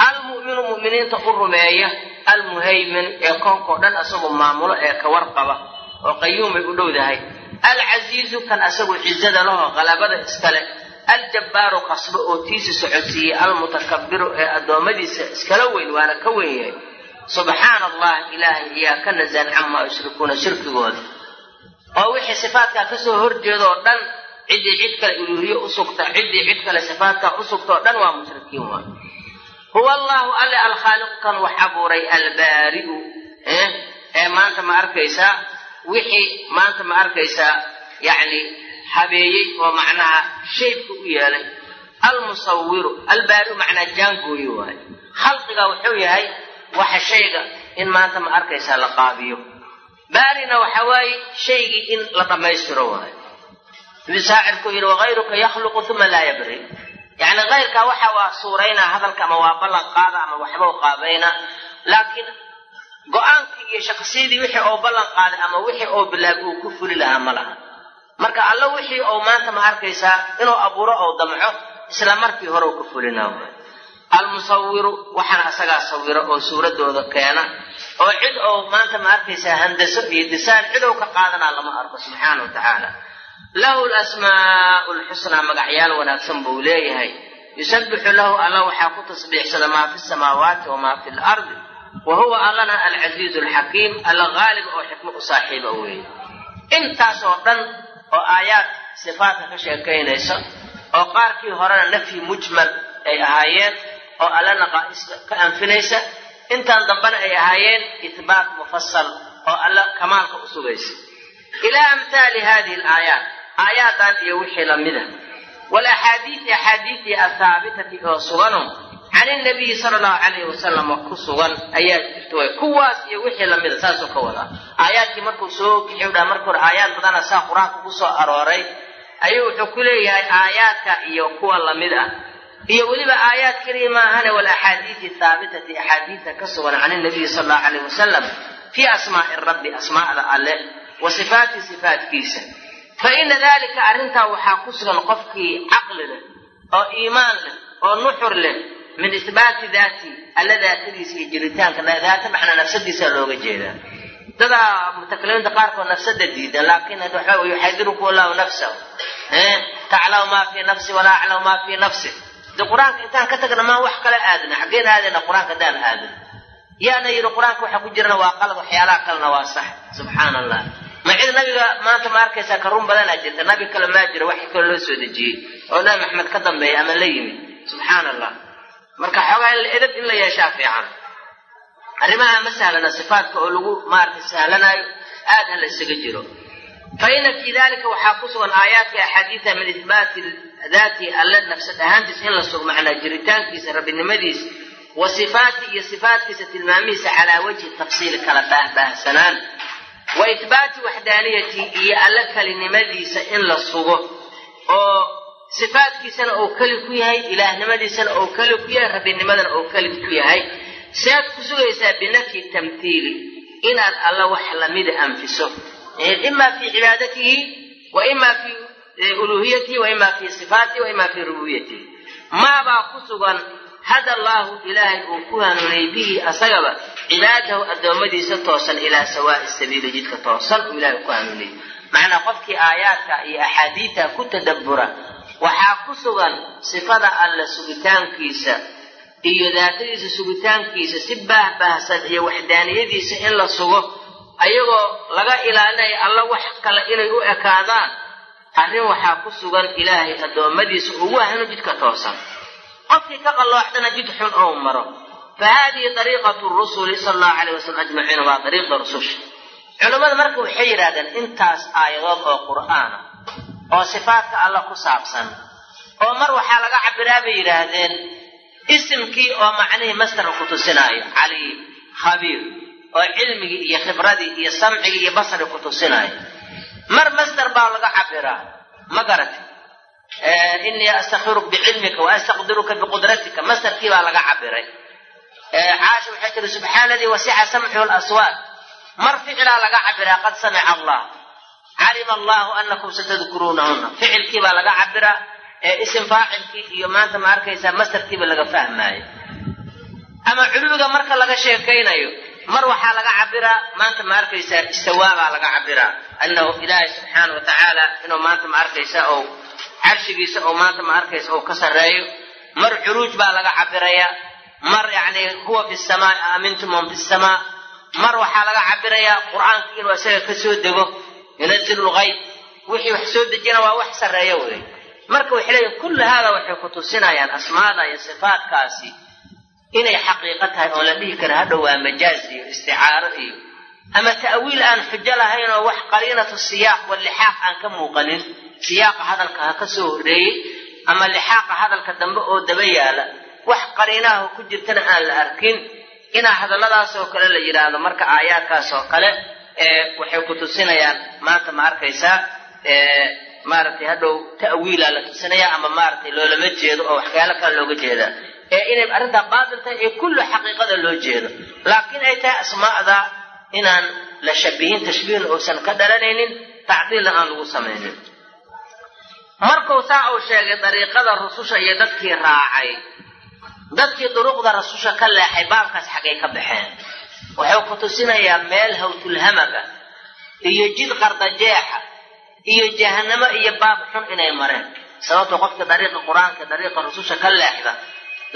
almu'minu mu'miniinta u rumeeya almuhaymin ee koonkao dhan asagoo maamulo ee ka warqaba oo qayuumay u dhowdahay. Alcasiizu kan asagoo cizada laho qalabada iskale aljabbaaru qasbo oo tiisi socodsiiyey almutakabbiru ee addoommadiisa iskala weyn waana ka weyn yahay. Subxaana allah ilaahay ayaa ka nasan camaa yushrikuuna shirkigooda. Oo wixii sifaatkaa ka soo horjeedoo dhan ciddii cid kale uluuhiye u sugta ciddii cid kale sifaatkaa u sugta oo dhan waa mushrikiin waay huwa allahu alle alkhaaliqu kan wax abuuray albaari'u. Ee maanta ma arkaysaa wixii maanta ma arkaysaa yacni habeeyey oo macnaha shaybka u yeelay. Almusawiru albaari'u macnaa jaangooye waaye. Khalqiga wuxuu yahay waxa shayga in maanta ma arkaysaa la qaabiyo. Baarina waxa waaye shaygii in la dhammaystiro waayo sidii saacirku yidhi yakhluqu uma laa yabri yacni kayrkaa waxa waa suuraynaa hadalka ama waa ballan qaada ama waxbau qaabayna laakiin go'aankii iyo shaksiyadii wixii oo ballan qaaday ama wixii oo bilaab uu ku fuli lahaa ma laha. Marka alla wixii ou maanta ma arkaysaa inuu abuuro ou damco isla markii hore u ka fulinaa waay almusawiru waxaana asagaa sawiro oo suuradooda keena oo cid ou maanta ma arkaysaa handaso iyo disaan cidow ka qaadanaa lama arko subxaana wa tacaala lahu lasmaa'u lxusnaa magacyaal wanaagsan buu leeyahay. Yusabbixu lahu alla waxaa ku tasbiixsada maa fi samaawaati wamaa fi lardi wa huwa allana alcasiizu alxakiim alla haaliba oo xikmo u saaxiiba weeye. Intaasoo dhan oo aayaad sifaatka ka sheekaynaysa oo qaarkii horena nafyi mujmal ay ahaayeen oo alla naqaa'ista ka anfinaysa intaan dambena ay ahaayeen itbaat mufasal oo alla kamaalka u sugaysa. Ilaa amhaali hadihi alaayaat aayaadan iyo wixii lamida walaxaadiidi axaadiidii athaabitati oo sugano can inabiyi sala allahu calayhi wasalam ku sugan ayaa jirta way kuwaas iyo wixii lamida saasoo ka wadaa. Aayaadkii markuu soo bixi dhaa marka hore aayaad badana saa qur'aanka ku soo arooray ayuu wuxuu ku leeyahay aayaadka iyo kuwa la mid ah iyo weliba aayaad keliya maahane walaxaadiidi thaabitati axaadiidta ka sugan can inabiyi sala allahu calayhi wasalam fii asmaai rabbi asmaa'da alle wa sifaati sifaatkiisa fa ina dalika arrintaa waxaa ku sugan qofkii caqli leh oo iimaan leh oo nuxur leh min isbaati daati alla daatadiisa iyo jiritaanka. Daata macnaa nafsadiisa looga jeedaa. Dadaa mutakalimiinta qaarkood nafsada diidan laakiin waxa yuxadiruku allahu nafsahu taclamu maa fii nafsi walaa aclamu maa fii nafsi de qur'aanka intaan ka tagna maan wax kala aadina xaggeen aadayna qur'aanka haddaan aadin. Yaana yidhi qur'aanka waxa ku jirana waa qalad waxyaalaha kalena waa sax. Subxaana allah ma cid nabiga maanta ma arkaysaa ka run badanaa jirta? Nabi kale maa jira wax kale loo soo dejiyey. Oo nabi maxamed ka dambeeya ama la yimid. Subxaana allah marka xoogaa edab in la yeeshaa fiican. Arrimaha ma sahlana sifaatka oo lagu maaragtay sahlanaayo aad ha la isaga jiro. Fa ina fii dalika waxaa ku sugan aayaadka axaadiida min ihbaati daati alle nafsad ahaantiisa in la sugo macnaa jiritaankiisa rabbinimadiisa wa sifaati iyo sifaatkiisa tilmaamihiisa calaa wajhi tafsiili kala baahbaahsanaan wa ihbaati waxdaaniyati iyo alla kelinimadiisa in la sugo oo sifaadkiisana uu keli ku yahay ilaahnimadiisana uu keli ku yahay rabbinimadana uu keli ku yahay. Siaad ku sugaysaa binafyi tamthiili inaad alla wax lamida anfiso. Ima fii cibaadatihi wa ima fii uluhiyatihi wa ima fii sifaatihi wa ima fii rububiyatihi maabaa ku sugan hada allaahu ilaahay uu ku hanuuniyey bihi asagaba cibaadahu addoommadiisa toosan ilaa sawaa'i sabiili jidka toosan uu ilaahay ku hanuuniyey macnaa qofkii aayaadka iyo axaadiidta ku tadabbura waxaa ku sugan sifada alla sugitaankiisa iyo daatadiisa sugitaankiisa si baahbaahsan iyo waxdaaniyadiisa in la sugo ayagoo laga ilaalinayo alla wax kale inay u ekaadaan. Arrin waxaa ku sugan ilaahay addoommadiisa ugu hano jidka toosan qofkii ka qallooxdana jid xun ou maro. Fa haadihi dariiqatu rusuli sala allahu calayh wasalam ajmaciin waa dariiqda rususha. Culammada marka waxay yidhahdeen intaas aayadood oo qur'aana oo sifaadka alla ku saabsan oo mar waxaa laga cabiraa bay yidhaahdeen. Isimkii oo macnihii mastarka ku tusinaayo caliim khabiir oo cilmigii iyo khibradii iyo samcigii iyo basarkii ku tusinaayo. Mar masder baa laga cabiraa ma garati inii astakfiruka bicilmika wa astaqdiruka biqudratika. Masderkii baa laga cabiray caasha waxay tiri subxaana aladii wasica samcuhu laswaat mar ficilaa laga cabiraa qad samica allah. Calima allahu anakum satadkuruunahuna ficilkii baa laga cabiraa isim faacilkii iyo maanta ma arkaysaa masderkiiba laga fahmaayo. Ama culuwiga marka laga sheekaynayo mar waxaa laga cabiraa maanta ma arkaysaa istawaa baa laga cabiraa anahu ilaahay subxaana wa tacaala inuu maanta ma arkaysa ou carshigiisa ou maanta ma arkaysa ou ka sarreeyo mar curuuj baa laga cabirayaa mar yacni huwa fi samaa aamintum fi samaa mar waxaa laga cabirayaa qur'aanka inuu isaga ka soo dego yunazilu lgayb wixii wax soo dejina waa wax sarreeyo wey. Marka waxay leeyihiin kulli haada waxay ku tusinayaan asmaada iyo sifaadkaasi inay xaqiiqo tahay oon la dhihi kara hadhow waa majaaz iyo isticaaro iyo ama ta'wiil aan xujo lahayn oo wax qariinatu siyaaq walixaaq aan ka muuqanin siyaaqa hadalka ha ka soo horreeyey ama lixaaqa hadalka dambe oo daba yaalla wax qariinaha ku jirtana aan la arkin inaa hadalladaas oo kale la yidhaahdo marka aayaadkaas oo kale waxay ku tusinayaan maanta ma arkaysaa maaragtay hadhow ta'wiilaa la tusinaya ama maaragtay loolama jeedo oo waxyaalo kale looga jeedaa ee inay arrintaa baatil tahay ee kullu xaqiiqada loo jeedo. Laakiin ay tahay asmaa'da inaan la shabihin tashbiihna uusan ka dhalanaynin tacdiilna aan lagu samaynin. Markuu saa uu sheegay dariiqada rususha iyo dadkii raacay dadkii duruqda rasusha ka leexay baabkaas xaggay ka baxeen. Wuxuu ku tusinayaa meel hawtulhamaga iyo jid qardajeexa iyo jahanamo iyo baab xun inay mareen. Sababtoo qofka dariiqa qur'aanka dariiqa rususha ka leexda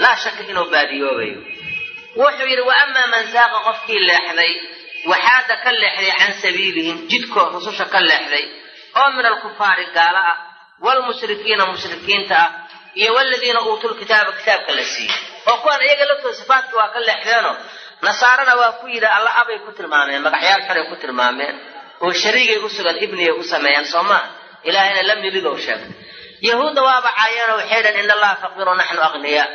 laa shaka inuu baadiyoobayo. Wuxuu yidhi wa amaa man saaqa qofkii leexday waxaada ka leexday can sabiilihim jidkoo rususha ka leexday oo min alkufaari gaalo ah waalmushrikiina mushrikiinta ah iyo waladiina uutul kitaaba kitaabka la siiyey oo kuwan iyaga laftooda sifaadkii waa ka leexdeenoo nasaarana waa ku yidhi alla abay ku tilmaameen magacyaal kaley ku tilmaameen oo shariigay u sugan ibniyay u sameeyaan soo maa ilaahayna lam yalidou sheegay yahuudda waaba caayeenoo waxay dhahen in allaha faqiru naxnu aqniyaa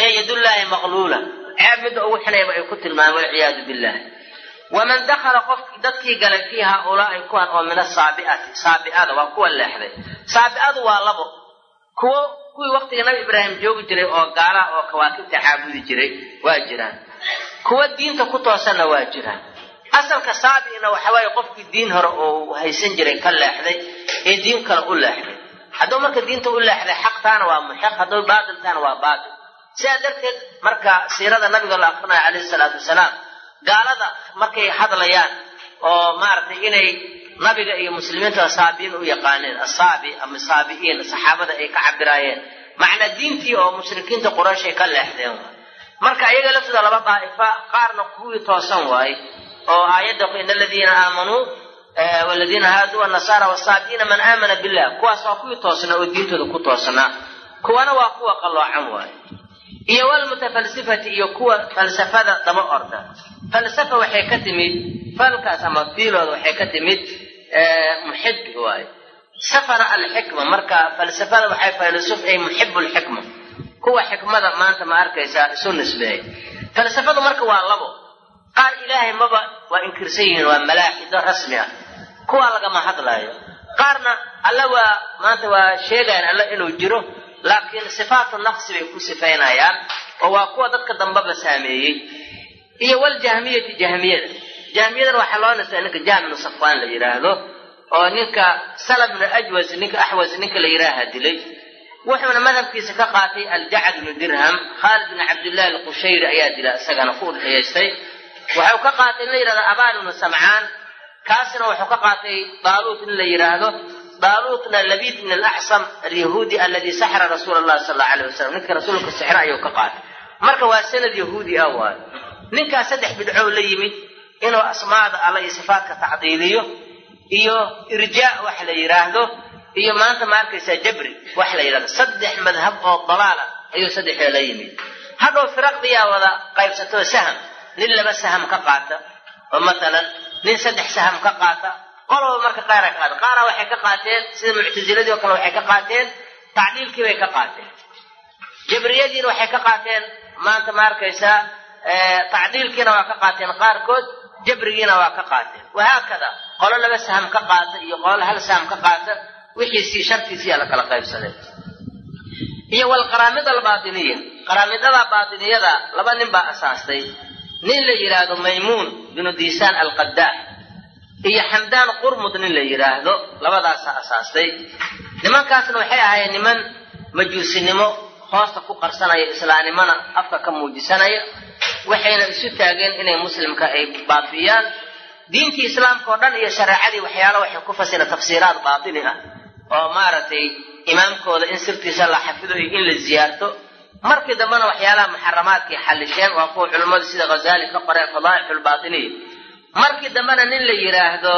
ee yadullaahi maqluula ceeb midda ugu xinayba ay ku tilmaameen walciyaadu billahi waman dakhala qofkii dadkii galay fii haaulaai kuwan oo min asaabiati saabi'ada waa kuwa leexday. Saabi'adu waa labo. Kuwo kuwii waktiga nabi ibraahim joogi jiray oo gaalaha oo kawaakibta caabudi jiray waa jiraan. Kuwa diinta ku toosanna waa jiraan. Asalka saabi'na waxa waaye qofkii diin hore oo haysan jiray ka leexday ee diin kale u leexday. Hadduu marka diinta u leexday xaqtaana waa muxiq hadduu baatiltaana waa baatil. Sidaa darteed marka siirada nabiga la aqrinaya calayhi salaatu wasalaam gaalada markay hadlayaan oo maaragtay inay nabiga iyo muslimiinta saabiin u yaqaaneen asaabi ama saabi'iin saxaabada ay ka cabiraayeen macnaa diintii oo mushrikiinta quraysh ay ka leexdeen marka iyaga laftooda laba daa'ifa qaarna kuwii toosan waaye oo aayadda in aladiina aamanuu waladiina haaduu annasaara wasaabi'iina man aamana billah kuwaas waa kuwii toosnaa oo diintooda ku toosnaa kuwana waa kuwa qalloocan waaye iyo walmutafalsifati iyo kuwa falsafada daba orda. Falsafa waxay ka timid falkaas ama fiilooda waxay ka timid muxib waaye. Safana alxikma marka falsafada waxay faylasuf ay muxibu lxikma kuwa xikmada maanta ma arkaysaa isu nisbeeyay. Falsafadu marka waa labo. Qaar ilaahay maba waa inkirsan yihiin waa malaaxido rasmi ah. Kuwaa lagama hadlaayo. Qaarna alla waa maanta waa sheegayaan alla inuu jiro laakiin sifaatu naqsi bay ku sifaynayaan oo waa kuwa dadka dambeba saameeyey. Iyo waljahmiyati jahmiyada jahmiyadana waxaa loo nisbay ninka jahm bnu safwaan la yidhaahdo oo ninka salab bnu ajwas ninka axwas ninka la yidhaaha dilay. Wuxuuna madhabkiisa ka qaatay aljacad bnu dirham. Khaalid bn cabdillahi alqushayri ayaa dila isagana ku udxiyaystay waxau ka qaatay in la yidhahdo abaan ibnu samcaan. Kaasina wuxuu ka qaatay daaluut in la yidhaahdo daaluutna labiid bn alacsam alyahuudi alladii saxra rasuula allahi sal alay wasalam ninka rasuulka sixra ayuu ka qaatay. Marka waa sanad yahuudi ah waayo ninkaas saddex bidcow la yimid inuu asmaada alla iyo sifaatka tacdiiliyo iyo irjaa wax la yidhaahdo iyo maanta ma arkaysaa jabri wax la yidhahdo saddex madhab oo dalaala ayuu saddexdoo la yimid. Hadhow firaqdiyaa wada qaybsatoo saham. Nin laba saham ka qaata. Oo matalan nin saddex saham ka qaata qoloba marka qaara ka qaata qaara waxay ka qaateen sida muctasiladii oo kale waxay ka qaateen tacdiilkii bay ka qaateen. Jabriyadiina waxay ka qaateen maanta ma arkaysaa tacdiilkiina waa ka qaateen qaarkood jabrigiina waa ka qaateen. Wahaakada qolo laba saham ka qaata iyo qolo hal saham ka qaata wixiisii shartiisiyaa la kala qaybsaday. Iyo walqaraamida albaatiniya qaraamidada baatiniyada laba nin baa asaastay. Nin la yidhaahdo maymuun binu diisaan alqadaax iyo xamdaan qurmud nin la yidhaahdo labadaasaa asaastay. Nimankaasna waxay ahaayeen niman majuusinimo hoosta ku qarsanaya islaamnimona afka ka muujisanaya. Waxayna isu taageen inay muslimka ay baabiyaan. Diintii islaamka oo dhan iyo shareecadii waxyaala waxay ku fasira tafsiiraad baatini ah. Oo maaragtay imaamkooda in sirtiisa la xafido iyo in la ziyaarto. Markii dambena waxyaalaha muxaramaadkay xallisheen waa kuwa culimmadu sida ghazaali ka qoreen fadaaixu lbaatiniya markii dambena nin la yidhaahdo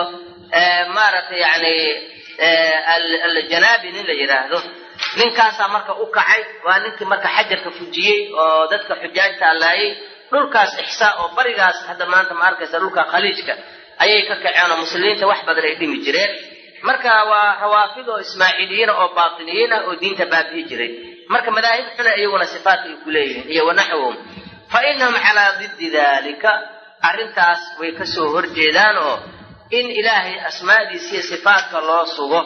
maaragtay yani aljanaabi nin la yidhaahdo ninkaasaa marka u kacay waa ninkii marka xajarka fujiyey oo dadka xujaajta allaayay dhulkaas ixsaa oo barigaas hadda maanta ma arkaysa dhulka khaliijka ayay ka kaceen oo muslimiinta wax badan ay dhimi jireen. Marka waa rawaafid oo ismaaciiliyiina oo baatiniyiin ah oo diinta baabi'i jiray. Marka madaahib xuna iyaguna sifaat ay ku leeyihiin iyo wanaxwum fa inahum calaa diddi dalika arrintaas way ka soo horjeedaan oo in ilaahay asmaadiisa iyo sifaatka loo sugo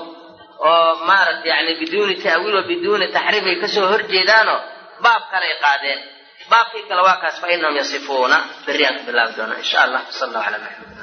oo maaragta yani biduuni ta'wiil wa biduuni taxriif ay ka soo horjeedaanoo baab kaley qaadeen. Baabkii kale waa kaas fa inahum yasifuuna. Beriyaan ka bilaabi doonaa. Insha allah sal allahu calaa maxamed